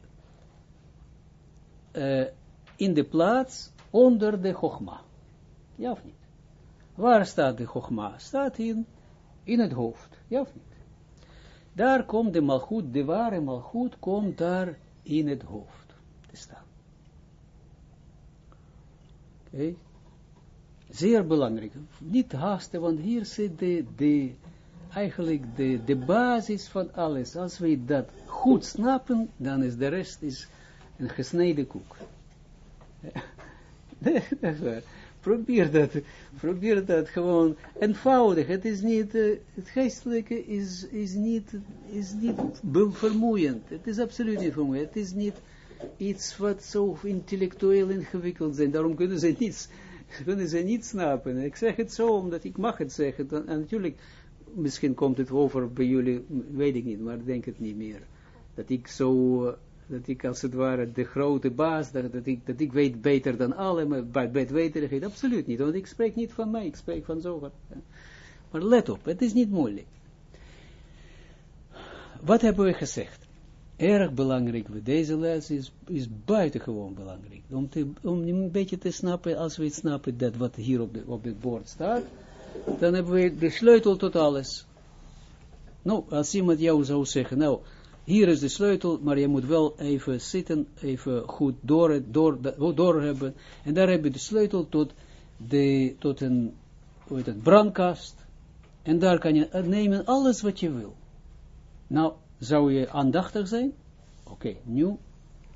uh, in de plaats onder de Chogma. Ja of niet? Waar staat de Chogma? Staat in, in het hoofd. Ja of niet? Daar komt de malgoed, de ware malgoed komt daar in het hoofd te staan. Oké. Zeer belangrijk. Niet haasten, want hier zit de, de, eigenlijk de, de basis van alles. Als we dat goed snappen, dan is de rest is een gesneden koek. *laughs* Probeer dat, probeer dat gewoon eenvoudig. Het is niet, uh, het geestelijke is, is niet, is niet vermoeiend. Het is absoluut niet vermoeiend. Het is niet iets wat zo intellectueel ingewikkeld is. Daarom kunnen ze niets, *laughs* kunnen ze niet snappen. Ik zeg het zo, omdat ik mag het zeggen. Dan, en natuurlijk, misschien komt het over bij jullie, weet ik niet, maar denk het niet meer. Dat ik zo, dat ik als het ware de grote baas, dat, dat, ik, dat ik weet beter dan alle, maar bij, het absoluut niet, want ik spreek niet van mij, ik spreek van zover. Maar let op, het is niet moeilijk. Wat hebben we gezegd? Erg belangrijk deze les is, is buitengewoon belangrijk. Om, om een beetje te snappen, als we het snappen, dat wat hier op, de, op het bord staat, dan hebben we de sleutel tot alles. Nou, als iemand jou zou zeggen, nou, hier is de sleutel, maar je moet wel even zitten, even goed door, door, door hebben. En daar heb je de sleutel tot, de, tot een hoe heet het, brandkast. En daar kan je nemen alles wat je wil. Nou, zou je aandachtig zijn? Oké, nu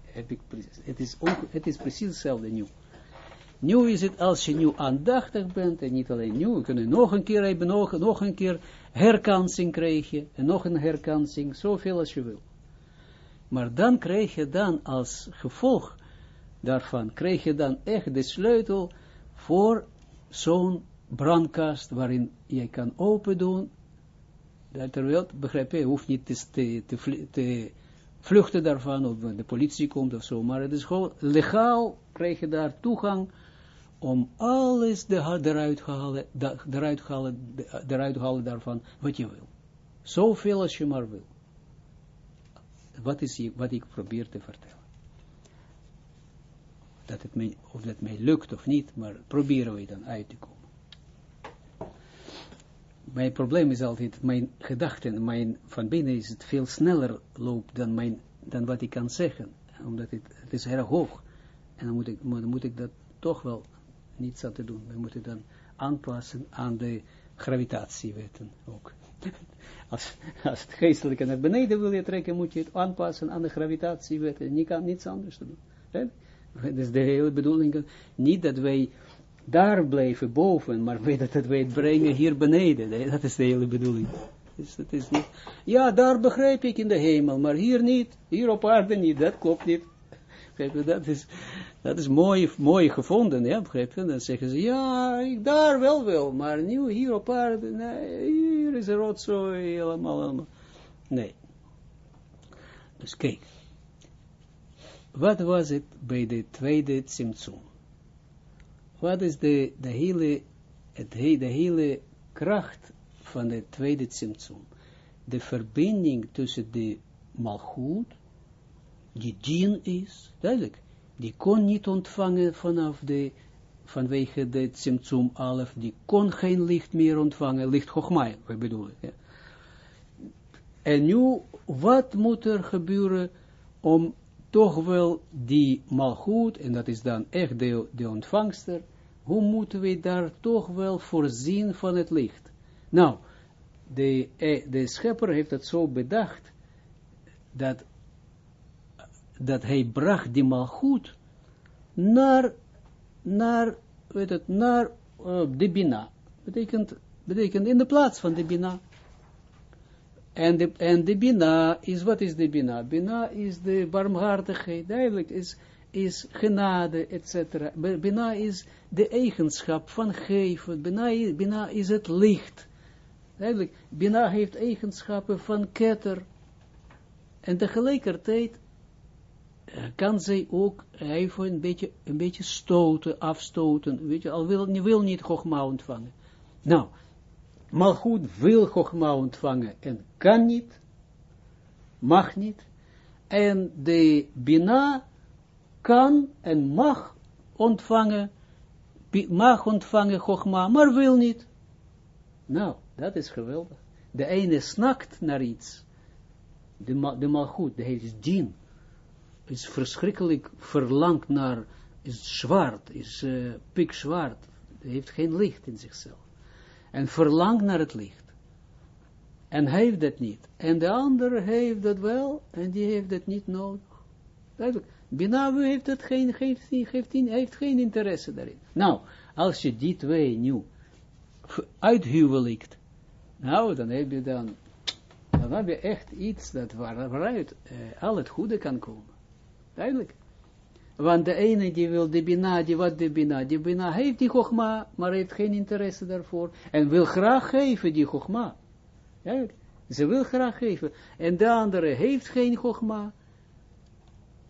heb ik, het is, het is precies hetzelfde nu. Nu is het, als je nu aandachtig bent, en niet alleen nu, we kunnen nog een keer hebben, nog, nog een keer herkansing krijgen, en nog een herkansing, zoveel als je wil. Maar dan krijg je dan als gevolg daarvan, krijg je dan echt de sleutel voor zo'n brandkast, waarin je kan open doen, terwijl, begrijp je, hoeft niet te, te, te, vluchten daarvan, of de politie komt of zo, maar het is gewoon legaal, krijg je daar toegang om alles de, eruit, halen, de, eruit, halen, de, eruit halen daarvan wat je wil. Zoveel als je maar wil. Wat is wat ik probeer te vertellen. Dat het mij, of dat mij lukt of niet, maar proberen we dan uit te komen. Mijn probleem is altijd, mijn gedachten, mijn, van binnen is het veel sneller loopt dan, mijn, dan wat ik kan zeggen. Omdat het, het is erg hoog. En dan moet ik, dan moet ik dat toch wel niets aan te doen. We moeten dan aanpassen aan de gravitatiewetten ook. *laughs* Als, als het geestelijke naar beneden wil je trekken, moet je het aanpassen aan de gravitatiewetten. Je kan niets anders doen. Dat is de hele bedoeling. Niet dat wij daar blijven boven, maar *laughs* dat wij het brengen hier beneden. Dat is de hele bedoeling. Dus ja, daar begrijp ik in de hemel, maar hier niet, hier op aarde niet, dat klopt niet. Dat is, dat is mooi, mooi gevonden, ja, begrijp je? Dan zeggen ze, ja, ik daar wel wel, maar nu hier op aarde, nee, hier is een rotzooi, helemaal, helemaal. Nee. Dus kijk, wat was het bij de tweede Tsimtsum? Wat is de, hele, het, de hele kracht van de tweede Tsimtsum? De verbinding tussen de Malchut, die dien is, duidelijk, die kon niet ontvangen vanaf de, vanwege de Tsimtsum Alef, die kon geen licht meer ontvangen, licht Chogmai, we bedoelen. Ja. En nu, wat moet er gebeuren om toch wel die malgoed, en dat is dan echt de, de ontvangster, hoe moeten we daar toch wel voorzien van het licht? Nou, de, eh, de schepper heeft het zo bedacht, dat, dat hij bracht die malgoed naar, naar, weet het, naar uh, de bina. Betekent, betekent in de plaats van de bina. En de, en de Bina is, wat is de Bina? Bina is de barmhartigheid, duidelijk, is, is genade, etc. Bina is de eigenschap van geven, Bina is, Bina is het licht. Duidelijk, Bina heeft eigenschappen van ketter. En tegelijkertijd eh, kan zij ook even een beetje, een beetje stoten, afstoten, weet je, al wil, wil niet Chogma ontvangen. Nou, Malchut wil Chogma ontvangen en kan niet, mag niet. En de Bina kan en mag ontvangen, mag ontvangen Chogma, maar wil niet. Nou, dat is geweldig. De ene snakt naar iets. De, de Malchut, de hele dien, is verschrikkelijk verlangt naar, is zwart, is uh, pikzwart, heeft geen licht in zichzelf en verlangt naar het licht. En hij heeft dat niet. En de andere heeft dat wel, en die heeft dat niet nodig. Duidelijk. Heeft het geen, heeft, heeft, heeft geen interesse daarin. Nou, als je die twee nu uithuwelijkt, nou, dan heb je dan, dan heb je echt iets dat waaruit uh, al het goede kan komen. Duidelijk. Want de ene die wil de bina, die wat de bina, die bina heeft die chogma, maar heeft geen interesse daarvoor. En wil graag geven die chogma. Ja, ze wil graag geven. En de andere heeft geen chogma.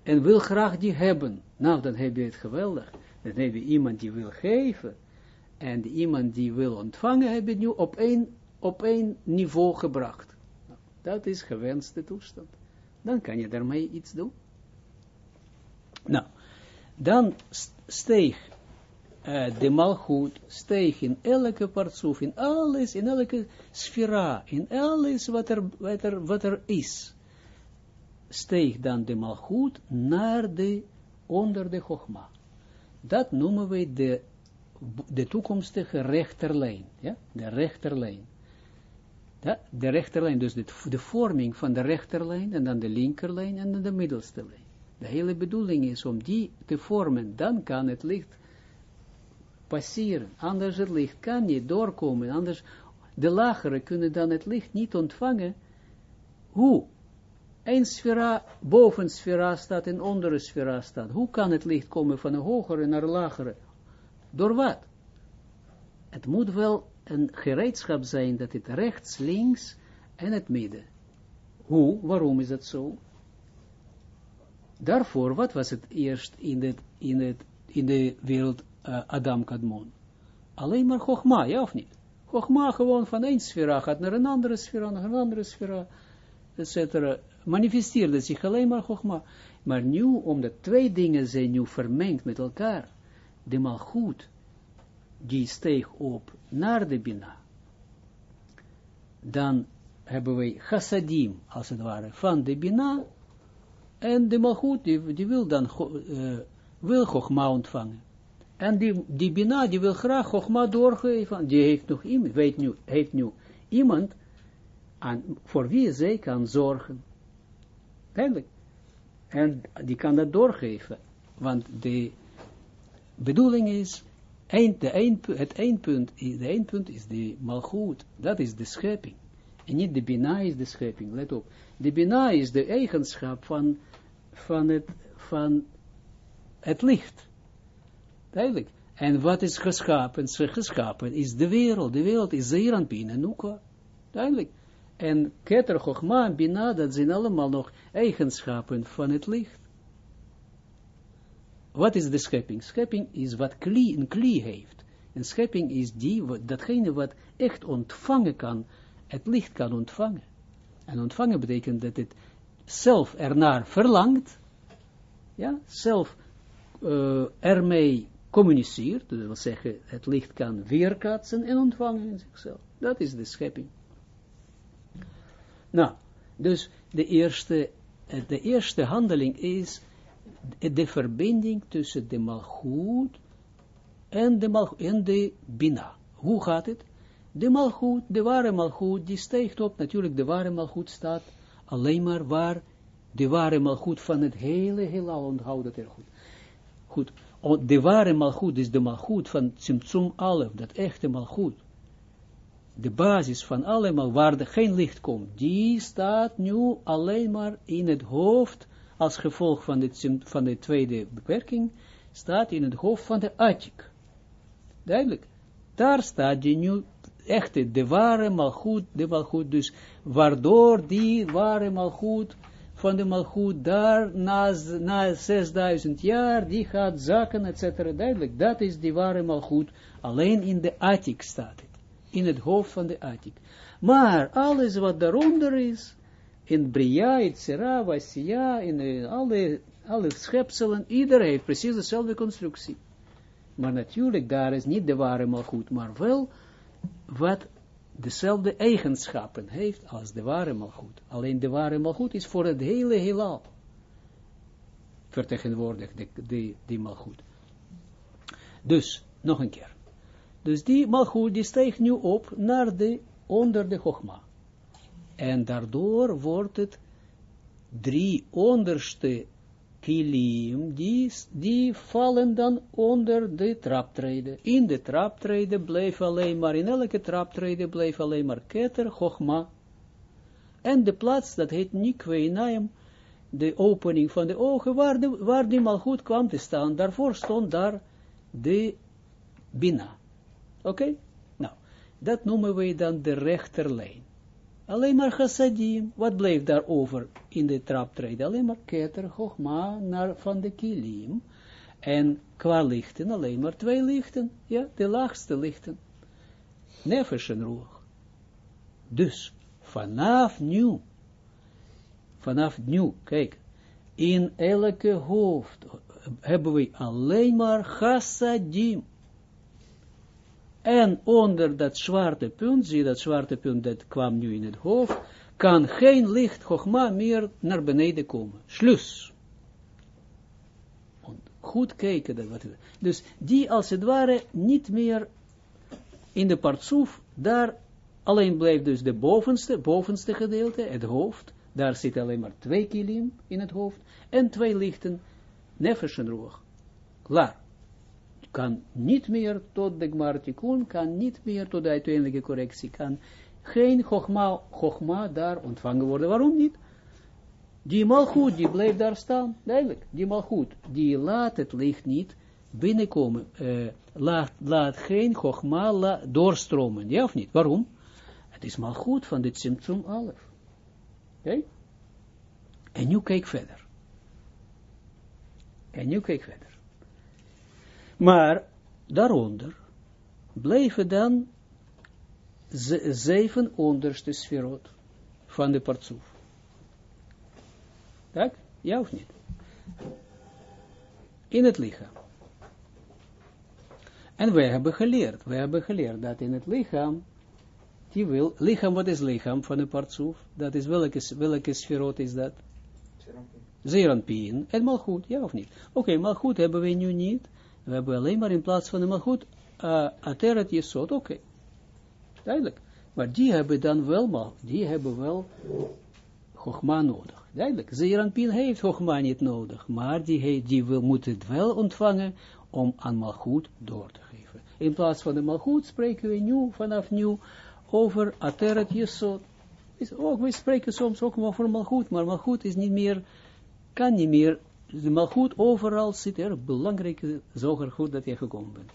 En wil graag die hebben. Nou, dan heb je het geweldig. Dan heb je iemand die wil geven. En iemand die wil ontvangen, heb je nu op één, op één niveau gebracht. Nou, dat is gewenste toestand. Dan kan je daarmee iets doen. Nou, dan steeg uh, de malgoed, steeg in elke partsoef, in alles, in elke sfera, in alles wat er, wat er, wat er is, steeg dan de malgoed naar de, onder de chogma. Dat noemen we de, de toekomstige rechterlijn, ja, de rechterlijn. Ja, de rechterlijn, dus de, de vorming van de rechterlijn, en dan de linkerlijn, en dan de middelste lijn. De hele bedoeling is om die te vormen, dan kan het licht passeren. Anders het licht kan niet doorkomen, anders de lagere kunnen dan het licht niet ontvangen. Hoe? Een sfera, boven sfera staat en onder sfera staat. Hoe kan het licht komen van een hogere naar een lagere? Door wat? Het moet wel een gereedschap zijn dat het rechts, links en het midden. Hoe? Waarom is dat zo? Daarvoor, wat was het eerst in, het, in, het, in de wereld uh, Adam Kadmon? Alleen maar Chogma, ja of niet? Chogma gewoon van één sfera gaat naar een andere sfera, naar een andere sfera, etc. Manifesteerde zich alleen maar Chogma. Maar nu, omdat twee dingen zijn nu vermengd met elkaar, de malgoed, die steeg op naar de Bina, dan hebben wij chassadim, als het ware, van de Bina, en de malgoed, die, wil dan, uh, wil Chogma ontvangen. En die, die Bina, die wil graag Chogma doorgeven. Die heeft nog iemand, weet nu, heeft nu iemand aan, voor wie zij kan zorgen. Eigenlijk. En die kan dat doorgeven. Want de bedoeling is, eind, de eind, het eindpunt, de eindpunt is de malgoed, dat is de schepping. En niet de bina is de schepping, let op. De bina is de eigenschap van, van, het, van het licht. Duidelijk. En wat is geschapen? Geschapen is de wereld. De wereld is zeer aan binnen. Duidelijk. En Keter, Chochma en Bina, dat zijn allemaal nog eigenschappen van het licht. Wat is de schepping? Schepping is wat kli, een kli heeft. En schepping is die, datgene wat echt ontvangen kan, het licht kan ontvangen. En ontvangen betekent dat het zelf ernaar verlangt, ja, zelf uh, ermee communiceert, dat wil zeggen, het licht kan weerkaatsen en ontvangen in zichzelf. Dat is de schepping. Nou, dus de eerste, de eerste handeling is de verbinding tussen de malgoed en de, en de bina. Hoe gaat het? De malgoed, de ware malgoed, die stijgt op, natuurlijk de ware malgoed staat alleen maar waar de ware malgoed van het hele heelal, onthoud dat er goed. Goed, de ware malgoed is de malgoed van Tsimtsum Alef, dat echte malgoed. De basis van allemaal waar er geen licht komt, die staat nu alleen maar in het hoofd, als gevolg van de, van de tweede beperking, staat in het hoofd van de Atik. Duidelijk. Daar staat die nu echte, de ware malgoed, de malgoed, dus waardoor die ware malgoed van de malgoed daar na, na 6000 jaar, die gaat zakken, etc. Duidelijk, dat is die ware malgoed, alleen in de attic staat het, in het hoofd van de attic. Maar alles wat daaronder is, in Bria, Itzera, Vasia, in alle, alle schepselen, iedereen heeft precies dezelfde constructie. Maar natuurlijk, daar is niet de ware malgoed, maar wel wat dezelfde eigenschappen heeft als de ware malgoed. Alleen de ware malgoed is voor het hele heelal vertegenwoordigd, de, die malgoed. Dus, nog een keer. Dus die malgoed, die steekt nu op naar de, onder de. En daardoor wordt het drie onderste kilim, die, die vallen dan onder de traptreden. In de traptreden bleef alleen maar, in elke traptreden bleef alleen maar keter, chogma. En de plaats, dat heet Nikweinaim, de opening van de ogen, waar, de, waar die goed kwam te staan, daarvoor stond daar de bina. Oké? Nou, dat noemen wij dan de rechterlijn. Alleen maar chassadim. Wat bleef daar over in de traptreden? Alleen maar keter, chogma, naar van de kilim. En qua lichten, alleen maar twee lichten. Ja, de laagste lichten. Nefesh en. Dus, vanaf nu, vanaf nu, kijk, in elke hoofd hebben we alleen maar chassadim. En onder dat zwarte punt, zie dat zwarte punt dat kwam nu in het hoofd, kan geen licht Chogma meer naar beneden komen. Slus. Goed kijken. Dat wat, dus die als het ware niet meer in de partsoef, daar alleen blijft dus de bovenste, bovenste gedeelte, het hoofd, daar zit alleen maar twee kilim in het hoofd, en twee lichten, nefesh en roog. Klaar kan niet meer tot de Gmartikun, kan niet meer tot de uiteindelijke correctie, kan geen Chogma, daar ontvangen worden. Waarom niet? Die malgoed, die blijft daar staan, duidelijk. Die malgoed, die laat het licht niet binnenkomen, uh, laat, laat geen Chogma doorstromen, ja of niet? Waarom? Het is malgoed van dit symptoom alef. Oké? En nu kijk verder. En nu kijk verder. Maar daaronder bleven dan zeven onderste sferot van de partsoef. Tak? Ja of niet? In het lichaam. En wij hebben geleerd, wij hebben geleerd dat in het lichaam, die wil, lichaam, wat is lichaam van de partsoef? Dat is welke, welke sferot is dat? Zeranpien. En malgoed, ja of niet? Oké, okay, malgoed hebben we nu niet. We hebben alleen maar in plaats van de malgoed, uh, ateret oké. Okay. Duidelijk. Maar die hebben dan wel, maar die hebben wel Chogma nodig. Duidelijk, Zeranpin heeft Chogma niet nodig, maar die, heeft, die wil, moet het wel ontvangen om aan Malchut door te geven. In plaats van de Malchut spreken we nu, vanaf nu, over Ateret Yesod. Ook, we spreken soms ook over Malchut, maar Malchut is niet meer, kan niet meer, de Malchut overal zit, erg belangrijke zoger, goed dat je gekomen bent.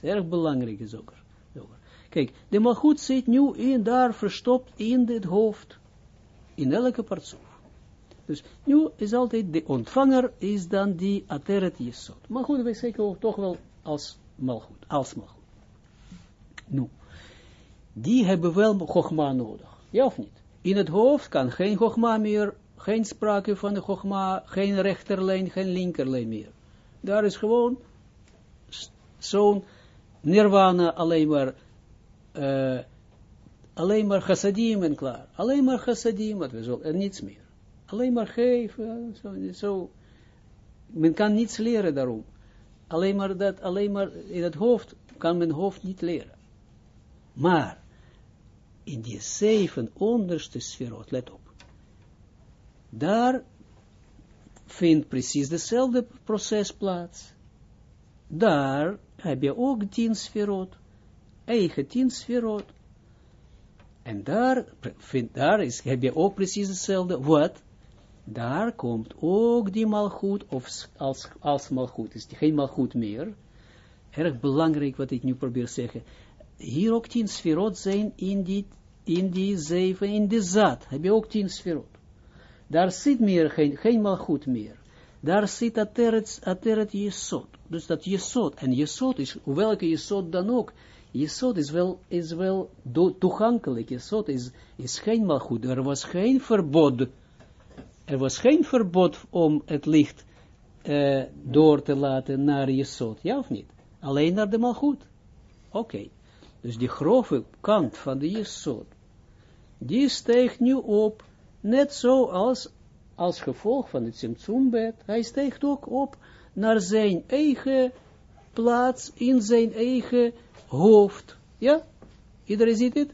Erg belangrijke zoger. Kijk, de malgoed zit nu in daar verstopt in het hoofd, in elke partsoef. Dus nu is altijd de ontvanger is dan die ateret jesot. Maar goed, wij zeggen toch wel als malgoed, als malgoed. Nu, die hebben wel gogma nodig, ja of niet? In het hoofd kan geen gogma meer, geen sprake van de gogma, geen rechterlijn, geen linkerlijn meer. Daar is gewoon zo'n nirvana alleen maar uh, alleen maar chassadim en klaar. Alleen maar chassadim, wat we zullen, en niets meer. Alleen maar geven, zo, zo. Men kan niets leren daarom. Alleen maar dat, alleen maar in het hoofd kan men hoofd niet leren. Maar, in die zeven onderste sferot, let op. Daar vindt precies dezelfde proces plaats. Daar heb je ook tien sferot eigen tien sferot. En daar, vind, daar is, heb je ook precies hetzelfde. Wat? Daar komt ook die malgoed, of als, als malgoed, is geen malgoed meer. Erg belangrijk wat ik nu probeer te zeggen. Hier ook tien sferot zijn in die, in die zeven, in de zat. Heb je ook tien sferot. Daar zit meer, geen, geen malgoed meer. Daar zit ateret, jesot. Dus dat jesot. En jesot is, welke jesot dan ook, Jesod is wel, is wel toegankelijk. Jesod is, is geen goed. Er was geen verbod. Er was geen verbod om het licht uh, door te laten naar Jesod. Ja of niet? Alleen naar de malgoed. Oké. Dus die grove kant van de Jesod, die steekt nu op, net zoals als gevolg van het Simtsumbed, hij steekt ook op naar zijn eigen plaats, in zijn eigen hoofd. Ja, iedereen ziet het.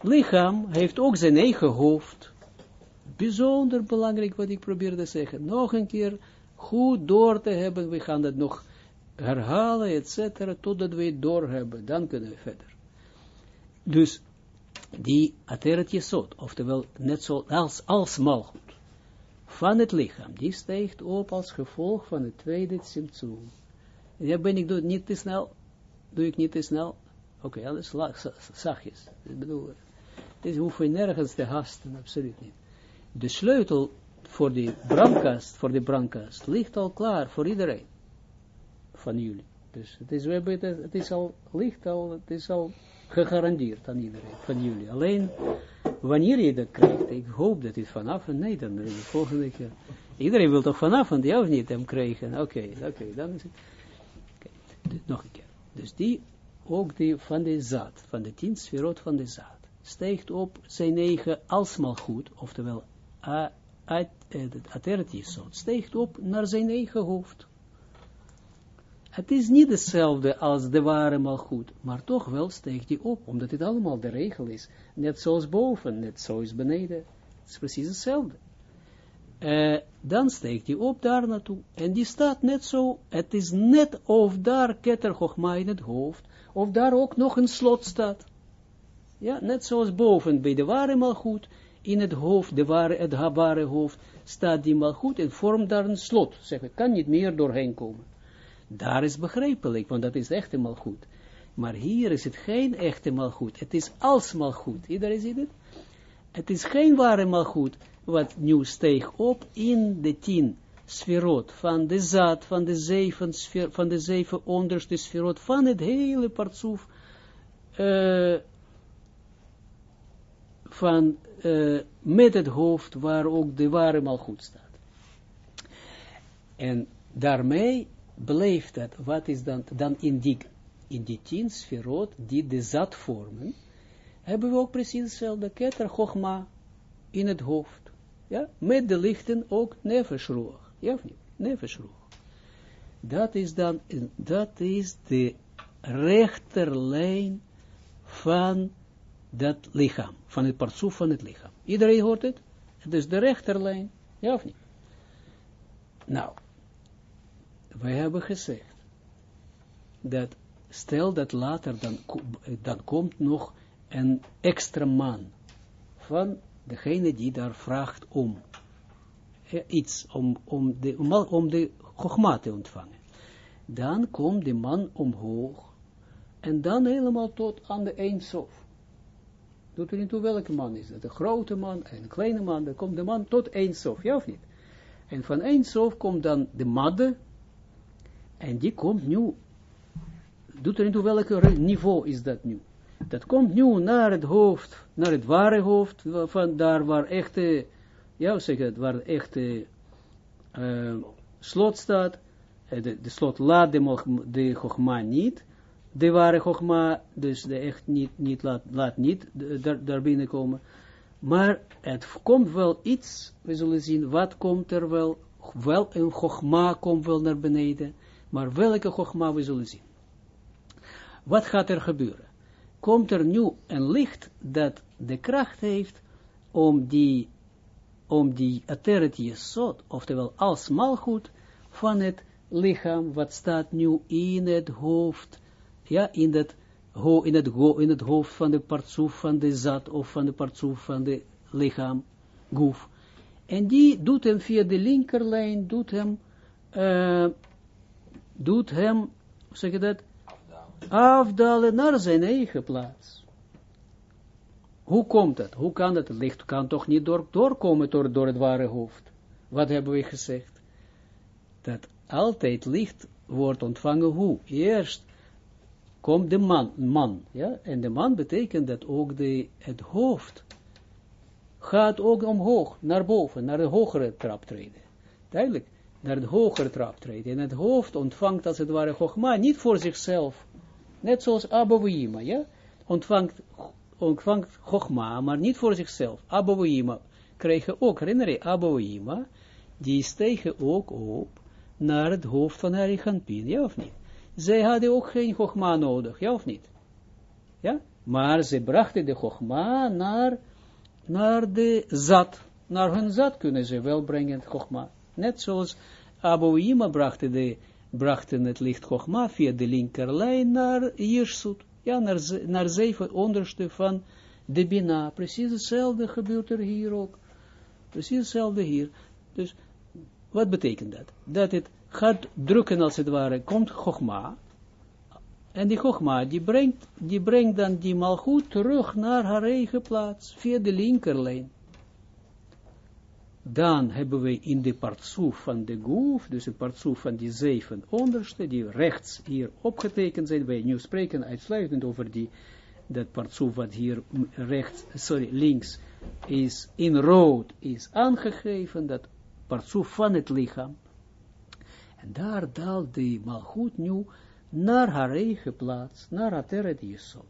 Lichaam heeft ook zijn eigen hoofd. Bijzonder belangrijk wat ik probeer te zeggen. Nog een keer goed door te hebben. We gaan dat nog herhalen, et cetera, totdat we het door hebben. Dan kunnen we verder. Dus die ateret jesot, oftewel net zoals als malgoed, van het lichaam, die stijgt op als gevolg van het tweede symptoom. Ja, ben ik niet te snel? Doe ik niet te snel? Oké, okay, alles zachtjes. Ik bedoel, dit hoef je nergens te hasten, absoluut niet. De sleutel voor de brandkast, voor de brandkast, ligt al klaar voor iedereen van jullie. Dus het is, het, is al, ligt al, het is al gegarandeerd aan iedereen van jullie. Alleen, wanneer je dat krijgt, ik hoop dat het vanavond, nee, dan de volgende keer. Iedereen wil toch vanavond, ja of niet, hem krijgen? Oké, oké, dan is. Nog een keer. Dus die, ook die van de zaad, van de tien sferot van de zaad, stijgt op zijn eigen alsmaal goed, oftewel het atertisot, stijgt op naar zijn eigen hoofd. Het is niet hetzelfde als de ware malgoed, maar toch wel stijgt hij op, omdat het allemaal de regel is. Net zoals boven, net zoals beneden. Het is precies hetzelfde. Uh, dan steekt hij op daar naartoe. En die staat net zo, het is net of daar Chochma in het hoofd, of daar ook nog een slot staat. Ja, net zoals boven bij de ware malgoed, in het hoofd, de ware, het ware hoofd, staat die malgoed en vormt daar een slot. Zeg, kan niet meer doorheen komen. Daar is begrijpelijk, want dat is echte malgoed. Maar hier is het geen echte malgoed. Het is als malgoed. Iedereen ziet het? Het is geen ware malgoed wat nu steeg op in de tien sferot van de zaad, van de zeven, sfer, van de zeven onderste sferot, van het hele partsoef, uh, van, uh, met het hoofd waar ook de ware mal goed staat. En daarmee beleeft dat, wat is dan, dan in die, in die tien sferot, die de zad vormen, hebben we ook precies hetzelfde keter, chogma, in het hoofd. Ja, met de lichten ook nefesh Ja of niet? Dat is dan, dat is de rechterlijn van dat lichaam, van het partsoef van het lichaam. Iedereen hoort het? dus de rechterlijn, ja of niet? Nou, wij hebben gezegd, dat stel dat later dan, dan komt nog een extra man van degene die daar vraagt om iets, om, om de, om, om de gogma te ontvangen. Dan komt de man omhoog en dan helemaal tot aan de eindsof. Doet er niet toe welke man is dat, een grote man, een kleine man, dan komt de man tot eindsof, ja of niet? En van eindsof komt dan de madde, en die komt nu, doet er niet toe welke niveau is dat nu. Dat komt nu naar het hoofd, naar het ware hoofd, van daar waar echte, ja zeg het, waar echte uh, slot staat, eh, de, slot laat de, de Chogma niet, de ware Chogma, dus de echt niet, niet laat, laat niet daar, daar binnenkomen. Maar het komt wel iets, we zullen zien, wat komt er wel, wel een Chogma komt wel naar beneden, maar welke Chogma we zullen zien. Wat gaat er gebeuren? Komt er nu een licht dat de kracht heeft om die, om die ateret jesot, oftewel als malgoed van het lichaam, wat staat nu in het hoofd, ja, in het, ho, in het, in het hoofd van de partsoef van de zat, of van de partsoef van de lichaam, goef. En die doet hem via de linkerlijn, doet hem, uh, doet hem, zeg je dat, afdalen naar zijn eigen plaats. Hoe komt dat? Hoe kan dat? Het licht kan toch niet door, doorkomen door, door het ware hoofd. Wat hebben we gezegd? Dat altijd licht wordt ontvangen hoe? Eerst komt de man, man ja? en de man betekent dat ook de, het hoofd gaat ook omhoog, naar boven, naar de hogere trap treden. Duidelijk, naar de hogere trap treden. En het hoofd ontvangt als het ware Chogma, niet voor zichzelf. Net zoals Abouima, ja, ontvangt, ontvangt Chogma, maar niet voor zichzelf. Abouima kregen ook, herinner je, die stegen ook op naar het hoofd van Arichampin, ja of niet? Zij hadden ook geen Chogma nodig, ja of niet? Ja? Maar ze brachten de Chogma naar, naar de zat. Naar hun zat kunnen ze wel brengen, Chogma. Net zoals Abouima brachten, de, brachten het licht Chogma via de linkerlijn naar Jirsut. Ja, naar, naar zeven onderste van de Bina. Precies hetzelfde gebeurt er hier ook. Precies hetzelfde hier. Dus wat betekent dat? Dat het gaat drukken als het ware, komt Chogma. En die Chogma, die brengt, die brengt dan die malgoed terug naar haar eigen plaats, via de linkerlijn. Dan hebben we in de partsoef van de goef, dus de partsoef van die zeven onderste, die rechts hier opgetekend zijn. Wij nu spreken uitsluitend over die, dat partsoef wat hier rechts, sorry, links is in rood is aangegeven, dat partsoef van het lichaam. En daar daalt die malgoed nu naar haar eigen plaats, naar Ateret Yesod.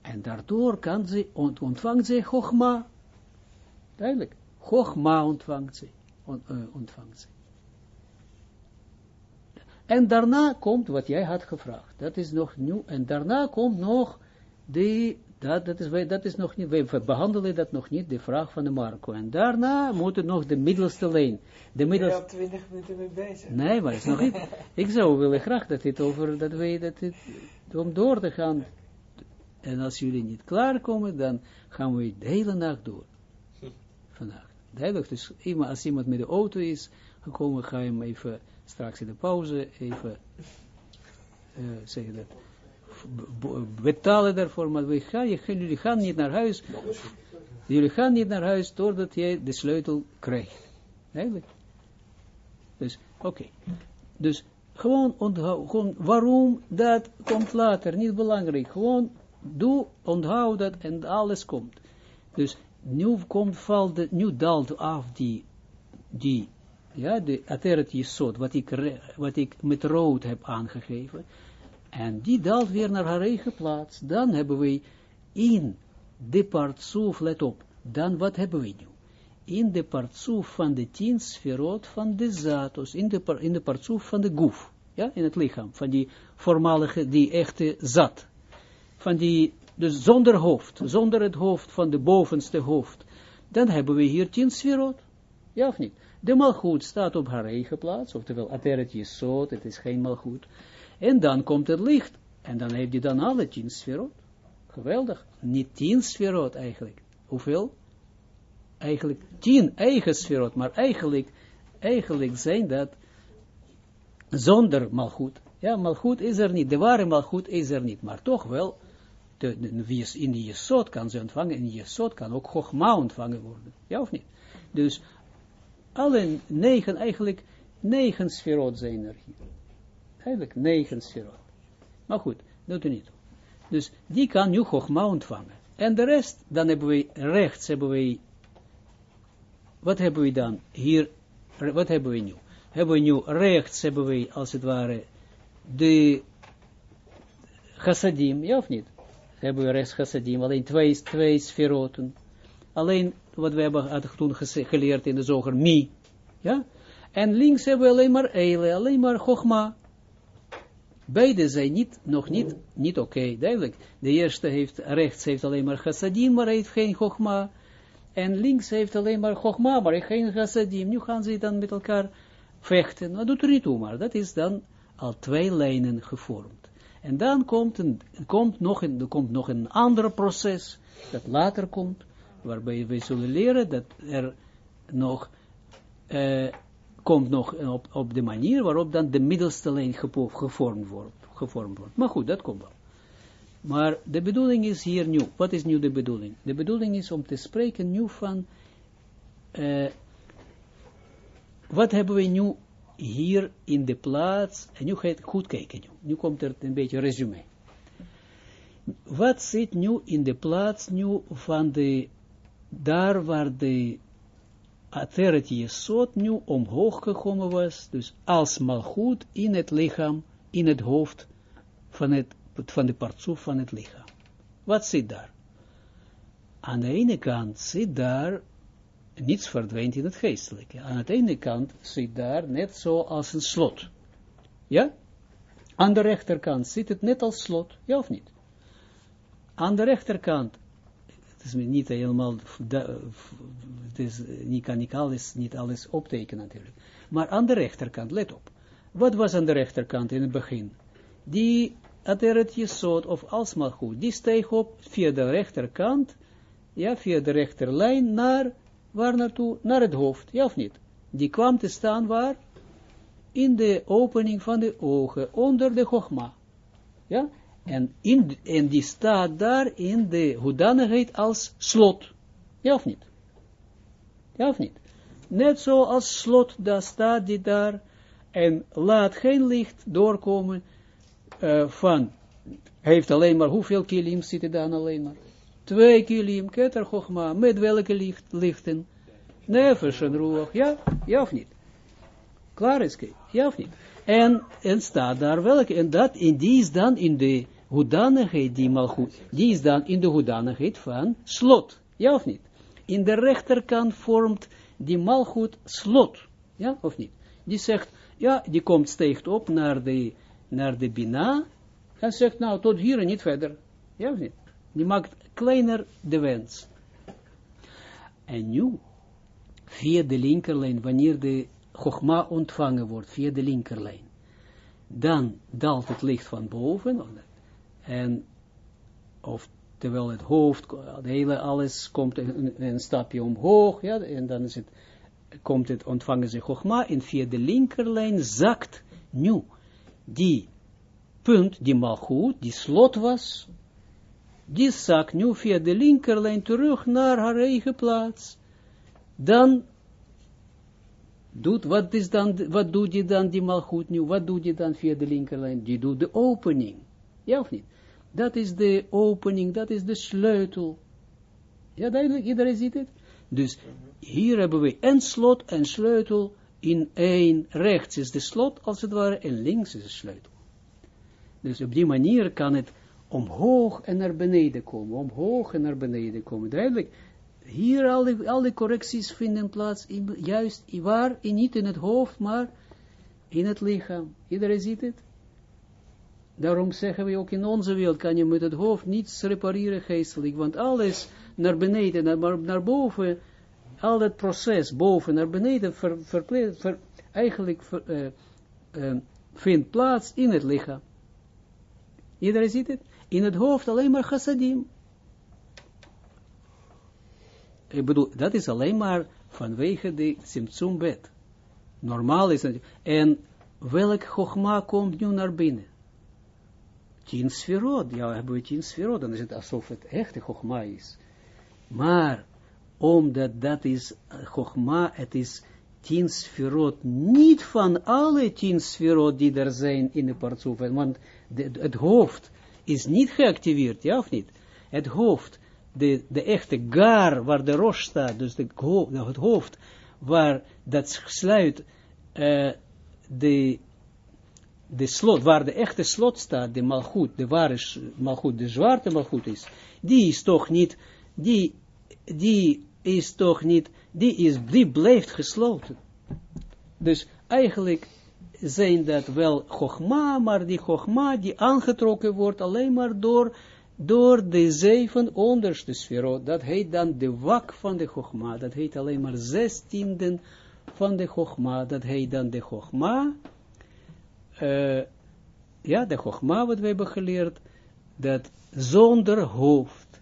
En daardoor kan ze, ont, ontvangt ze Chogma. Duidelijk. Chogma ontvangt ze. Uh, ontvangt ze. En daarna komt wat jij had gevraagd. Dat is nog nieuw. En daarna komt nog de dat, dat, is, dat is nog niet, we behandelen dat nog niet, de vraag van de Marco. En daarna moet het nog de middelste lijn. De middelste... Al twintig minuten mee bezig? Nee, maar is nog niet. *laughs* ik zou willen graag dat dit over, dat wij, dat dit, om door te gaan. En als jullie niet klaarkomen, dan gaan we de hele nacht door. *laughs* Vandaag. Duidelijk, dus als iemand met de auto is gekomen, ga je hem even straks in de pauze even, uh, dat, betalen daarvoor, maar we gaan, jullie gaan niet naar huis, jullie gaan niet naar huis doordat jij de sleutel krijgt. Eigenlijk. Dus, oké. Dus, gewoon onthoud, gewoon, waarom, dat komt later, niet belangrijk. Gewoon, doe, onthoud dat en alles komt. Dus, nu komt, valt de, nu daalt af die, die, ja, de ateret wat ik, wat ik met rood heb aangegeven, en die daalt weer naar haar eigen plaats. Dan hebben we in de partsoef, let op, dan wat hebben we nu? In de partsoef van de tien sferot van de zatos, in de, in de partsoef van de goef, ja, in het lichaam, van die voormalige, die echte zat. Van die, dus zonder hoofd, zonder het hoofd van de bovenste hoofd. dan hebben we hier tien sferot. Ja of niet? De malgoed staat op haar eigen plaats, oftewel ateret jesot, het is geen malgoed. En dan komt het licht, en dan heeft je dan alle tien sferot. Geweldig. Niet tien sferot eigenlijk. Hoeveel? Eigenlijk tien eigen sferot, maar eigenlijk, eigenlijk zijn dat zonder malgoed. Ja, malgoed is er niet, de ware malgoed is er niet, maar toch wel, in die jesot kan ze ontvangen, in die jesot kan ook Chogma ontvangen worden. Ja of niet? Dus alle negen, eigenlijk negen sferot zijn er hier. Eigenlijk negen sferot. Maar goed, dat er niet. Dus die kan nu Chogma ontvangen. En de rest, dan hebben we rechts, hebben we, wat hebben we dan? Hier, wat hebben we nu? Hebben we nu rechts, hebben we als het ware, de chassadim, ja of niet? Hebben we rechts chassadim, alleen twee, twee sferoten. Alleen wat we hebben toen geleerd in de zoger mi. Ja? En links hebben we alleen maar eile, alleen maar chogma. Beide zijn niet, nog niet, niet oké, duidelijk. De eerste heeft, rechts heeft alleen maar chassadim, maar heeft geen chogma. En links heeft alleen maar chogma, maar geen chassadim. Nu gaan ze dan met elkaar vechten. Dat doet er niet toe, maar dat is dan al twee lijnen gevormd. En dan komt, komt, nog, een, er komt nog een ander proces, dat later komt, waarbij we zullen leren dat er nog, uh, komt nog op, op de manier waarop dan de middelste lijn gevormd wordt, gevormd wordt. Maar goed, dat komt wel. Maar de bedoeling is hier nu, wat is nu de bedoeling? De bedoeling is om te spreken nu van, uh, wat hebben we nu hier in de plaats, en nu ga je goed kijken, nu, komt er een beetje resume. Wat zit nu in de plaats nu van de daar waar de Ateret Jesod nu omhoog gekomen was, dus als malgoed in het lichaam, in het hoofd van, het, van de partsoef van het lichaam. Wat zit daar? Aan de ene kant zit daar, niets verdwijnt in het geestelijke. Aan de ene kant zit daar net zo als een slot. Ja? Aan de rechterkant zit het net als slot, ja of niet? Aan de rechterkant het is niet helemaal, het is, niet kan alles, niet alles optekenen natuurlijk. Maar aan de rechterkant, let op. Wat was aan de rechterkant in het begin? Die Ateret Jesod of goed, die steeg op via de rechterkant, ja, via de rechterlijn naar, waar naartoe? Naar het hoofd, ja of niet? Die kwam te staan waar? In de opening van de ogen, onder de Chogma. Ja, en, in, en die staat daar in de hoedanigheid als slot. Ja of niet? Ja of niet? Net zoals slot, daar staat die daar. En laat geen licht doorkomen uh, van. heeft alleen maar, hoeveel kilim zitten dan alleen maar? Twee kilim, keter chogma, met welke licht, lichten? Nefesh en roeg, ja? Ja of niet? Klaar is, ja of niet? En, en staat daar welke, en dat, in die is dan in de hoedanigheid die malgoed, die is dan in de hoedanigheid van slot, ja of niet? In de rechterkant vormt die malgoed slot, ja of niet? Die zegt, ja, die komt, steekt op naar de, naar de bina, en zegt, nou, tot hier en niet verder, ja of niet? Die maakt kleiner de wens. En nu, via de linkerlijn, wanneer de Chogma ontvangen wordt, via de linkerlijn, dan daalt het licht van boven, en, of terwijl het hoofd, het hele alles komt een, een stapje omhoog, ja, en dan is het, komt het, ontvangen ze Chogma, en via de linkerlijn zakt nu die punt, die malgoed, die slot was, die zakt nu via de linkerlijn terug naar haar eigen plaats. Dan doet, wat is dan, wat doet je dan die malgoed nu, wat doet je dan via de linkerlijn? Die doet de opening, ja of niet? Dat is de opening, dat is de sleutel. Ja, duidelijk, iedereen ziet het? Dus hier hebben we een slot en sleutel in één. Rechts is de slot, als het ware, en links is de sleutel. Dus op die manier kan het omhoog en naar beneden komen, omhoog en naar beneden komen. Duidelijk, hier al die, al die correcties vinden plaats, juist waar, niet in het hoofd, maar in het lichaam. Iedereen ziet het? Daarom zeggen we ook in onze wereld kan je met het hoofd niets repareren geestelijk, want alles naar beneden, naar, naar boven, al dat proces boven naar beneden ver, ver, eigenlijk uh, uh, vindt plaats in het lichaam. Iedereen ziet het? In het hoofd alleen maar chassadim. Ik bedoel, dat is alleen maar vanwege de Simtsum-bed. Normaal is het. En welk chogma komt nu naar binnen? Tien sferot. Ja, hebben we tien sferot. Dan is het alsof het echte chogma is. Maar, omdat dat is chogma, het is tien sferot, niet van alle tien sferot die er zijn in de partsoef. Want het hoofd is niet geactiveerd, ja of niet? Het hoofd de, de echte gar, waar de roos staat, dus de, het hoofd, waar dat sluit, uh, de, de slot, waar de echte slot staat, de malgoed, de ware malgoed, de zwarte malgoed is, die is toch niet, die, die is toch niet, die, is, die blijft gesloten. Dus eigenlijk zijn dat wel chogma, maar die chogma die aangetrokken wordt alleen maar door door de zeven onderste sferot, dat heet dan de wak van de Chogma, dat heet alleen maar zestienden van de Chogma, dat heet dan de Chogma, uh, ja, de Chogma wat we hebben geleerd, dat zonder hoofd.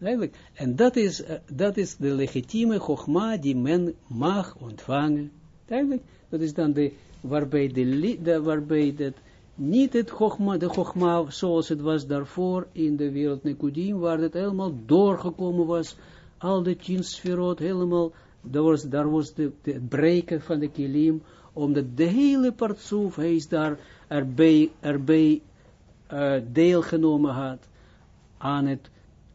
Eigenlijk, en dat is, uh, dat is de legitieme Chogma die men mag ontvangen. Eigenlijk, dat is dan de, waarbij, de, de waarbij dat niet het Chogma, de Chogma zoals het was daarvoor in de wereld Nekudim, waar het helemaal doorgekomen was, al de tien sferot, helemaal, daar was, daar was de breken van de kilim, omdat de hele partsoef, hij is daar erbij, erbij uh, deelgenomen had aan het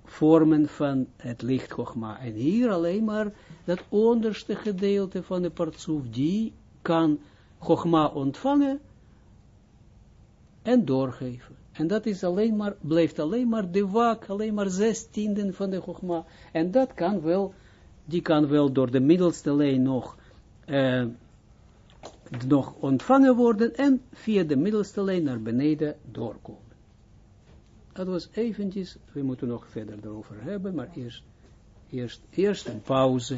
vormen van het licht Chogma. En hier alleen maar dat onderste gedeelte van de partsoef, die kan Chogma ontvangen, en doorgeven. En dat is alleen maar, blijft alleen maar de wak, alleen maar zes tienden van de Chogma. En dat kan wel, die kan wel door de middelste lijn nog, uh, nog ontvangen worden en via de middelste lijn naar beneden doorkomen. Dat was eventjes, we moeten nog verder erover hebben, maar eerst, eerst, eerst een pauze.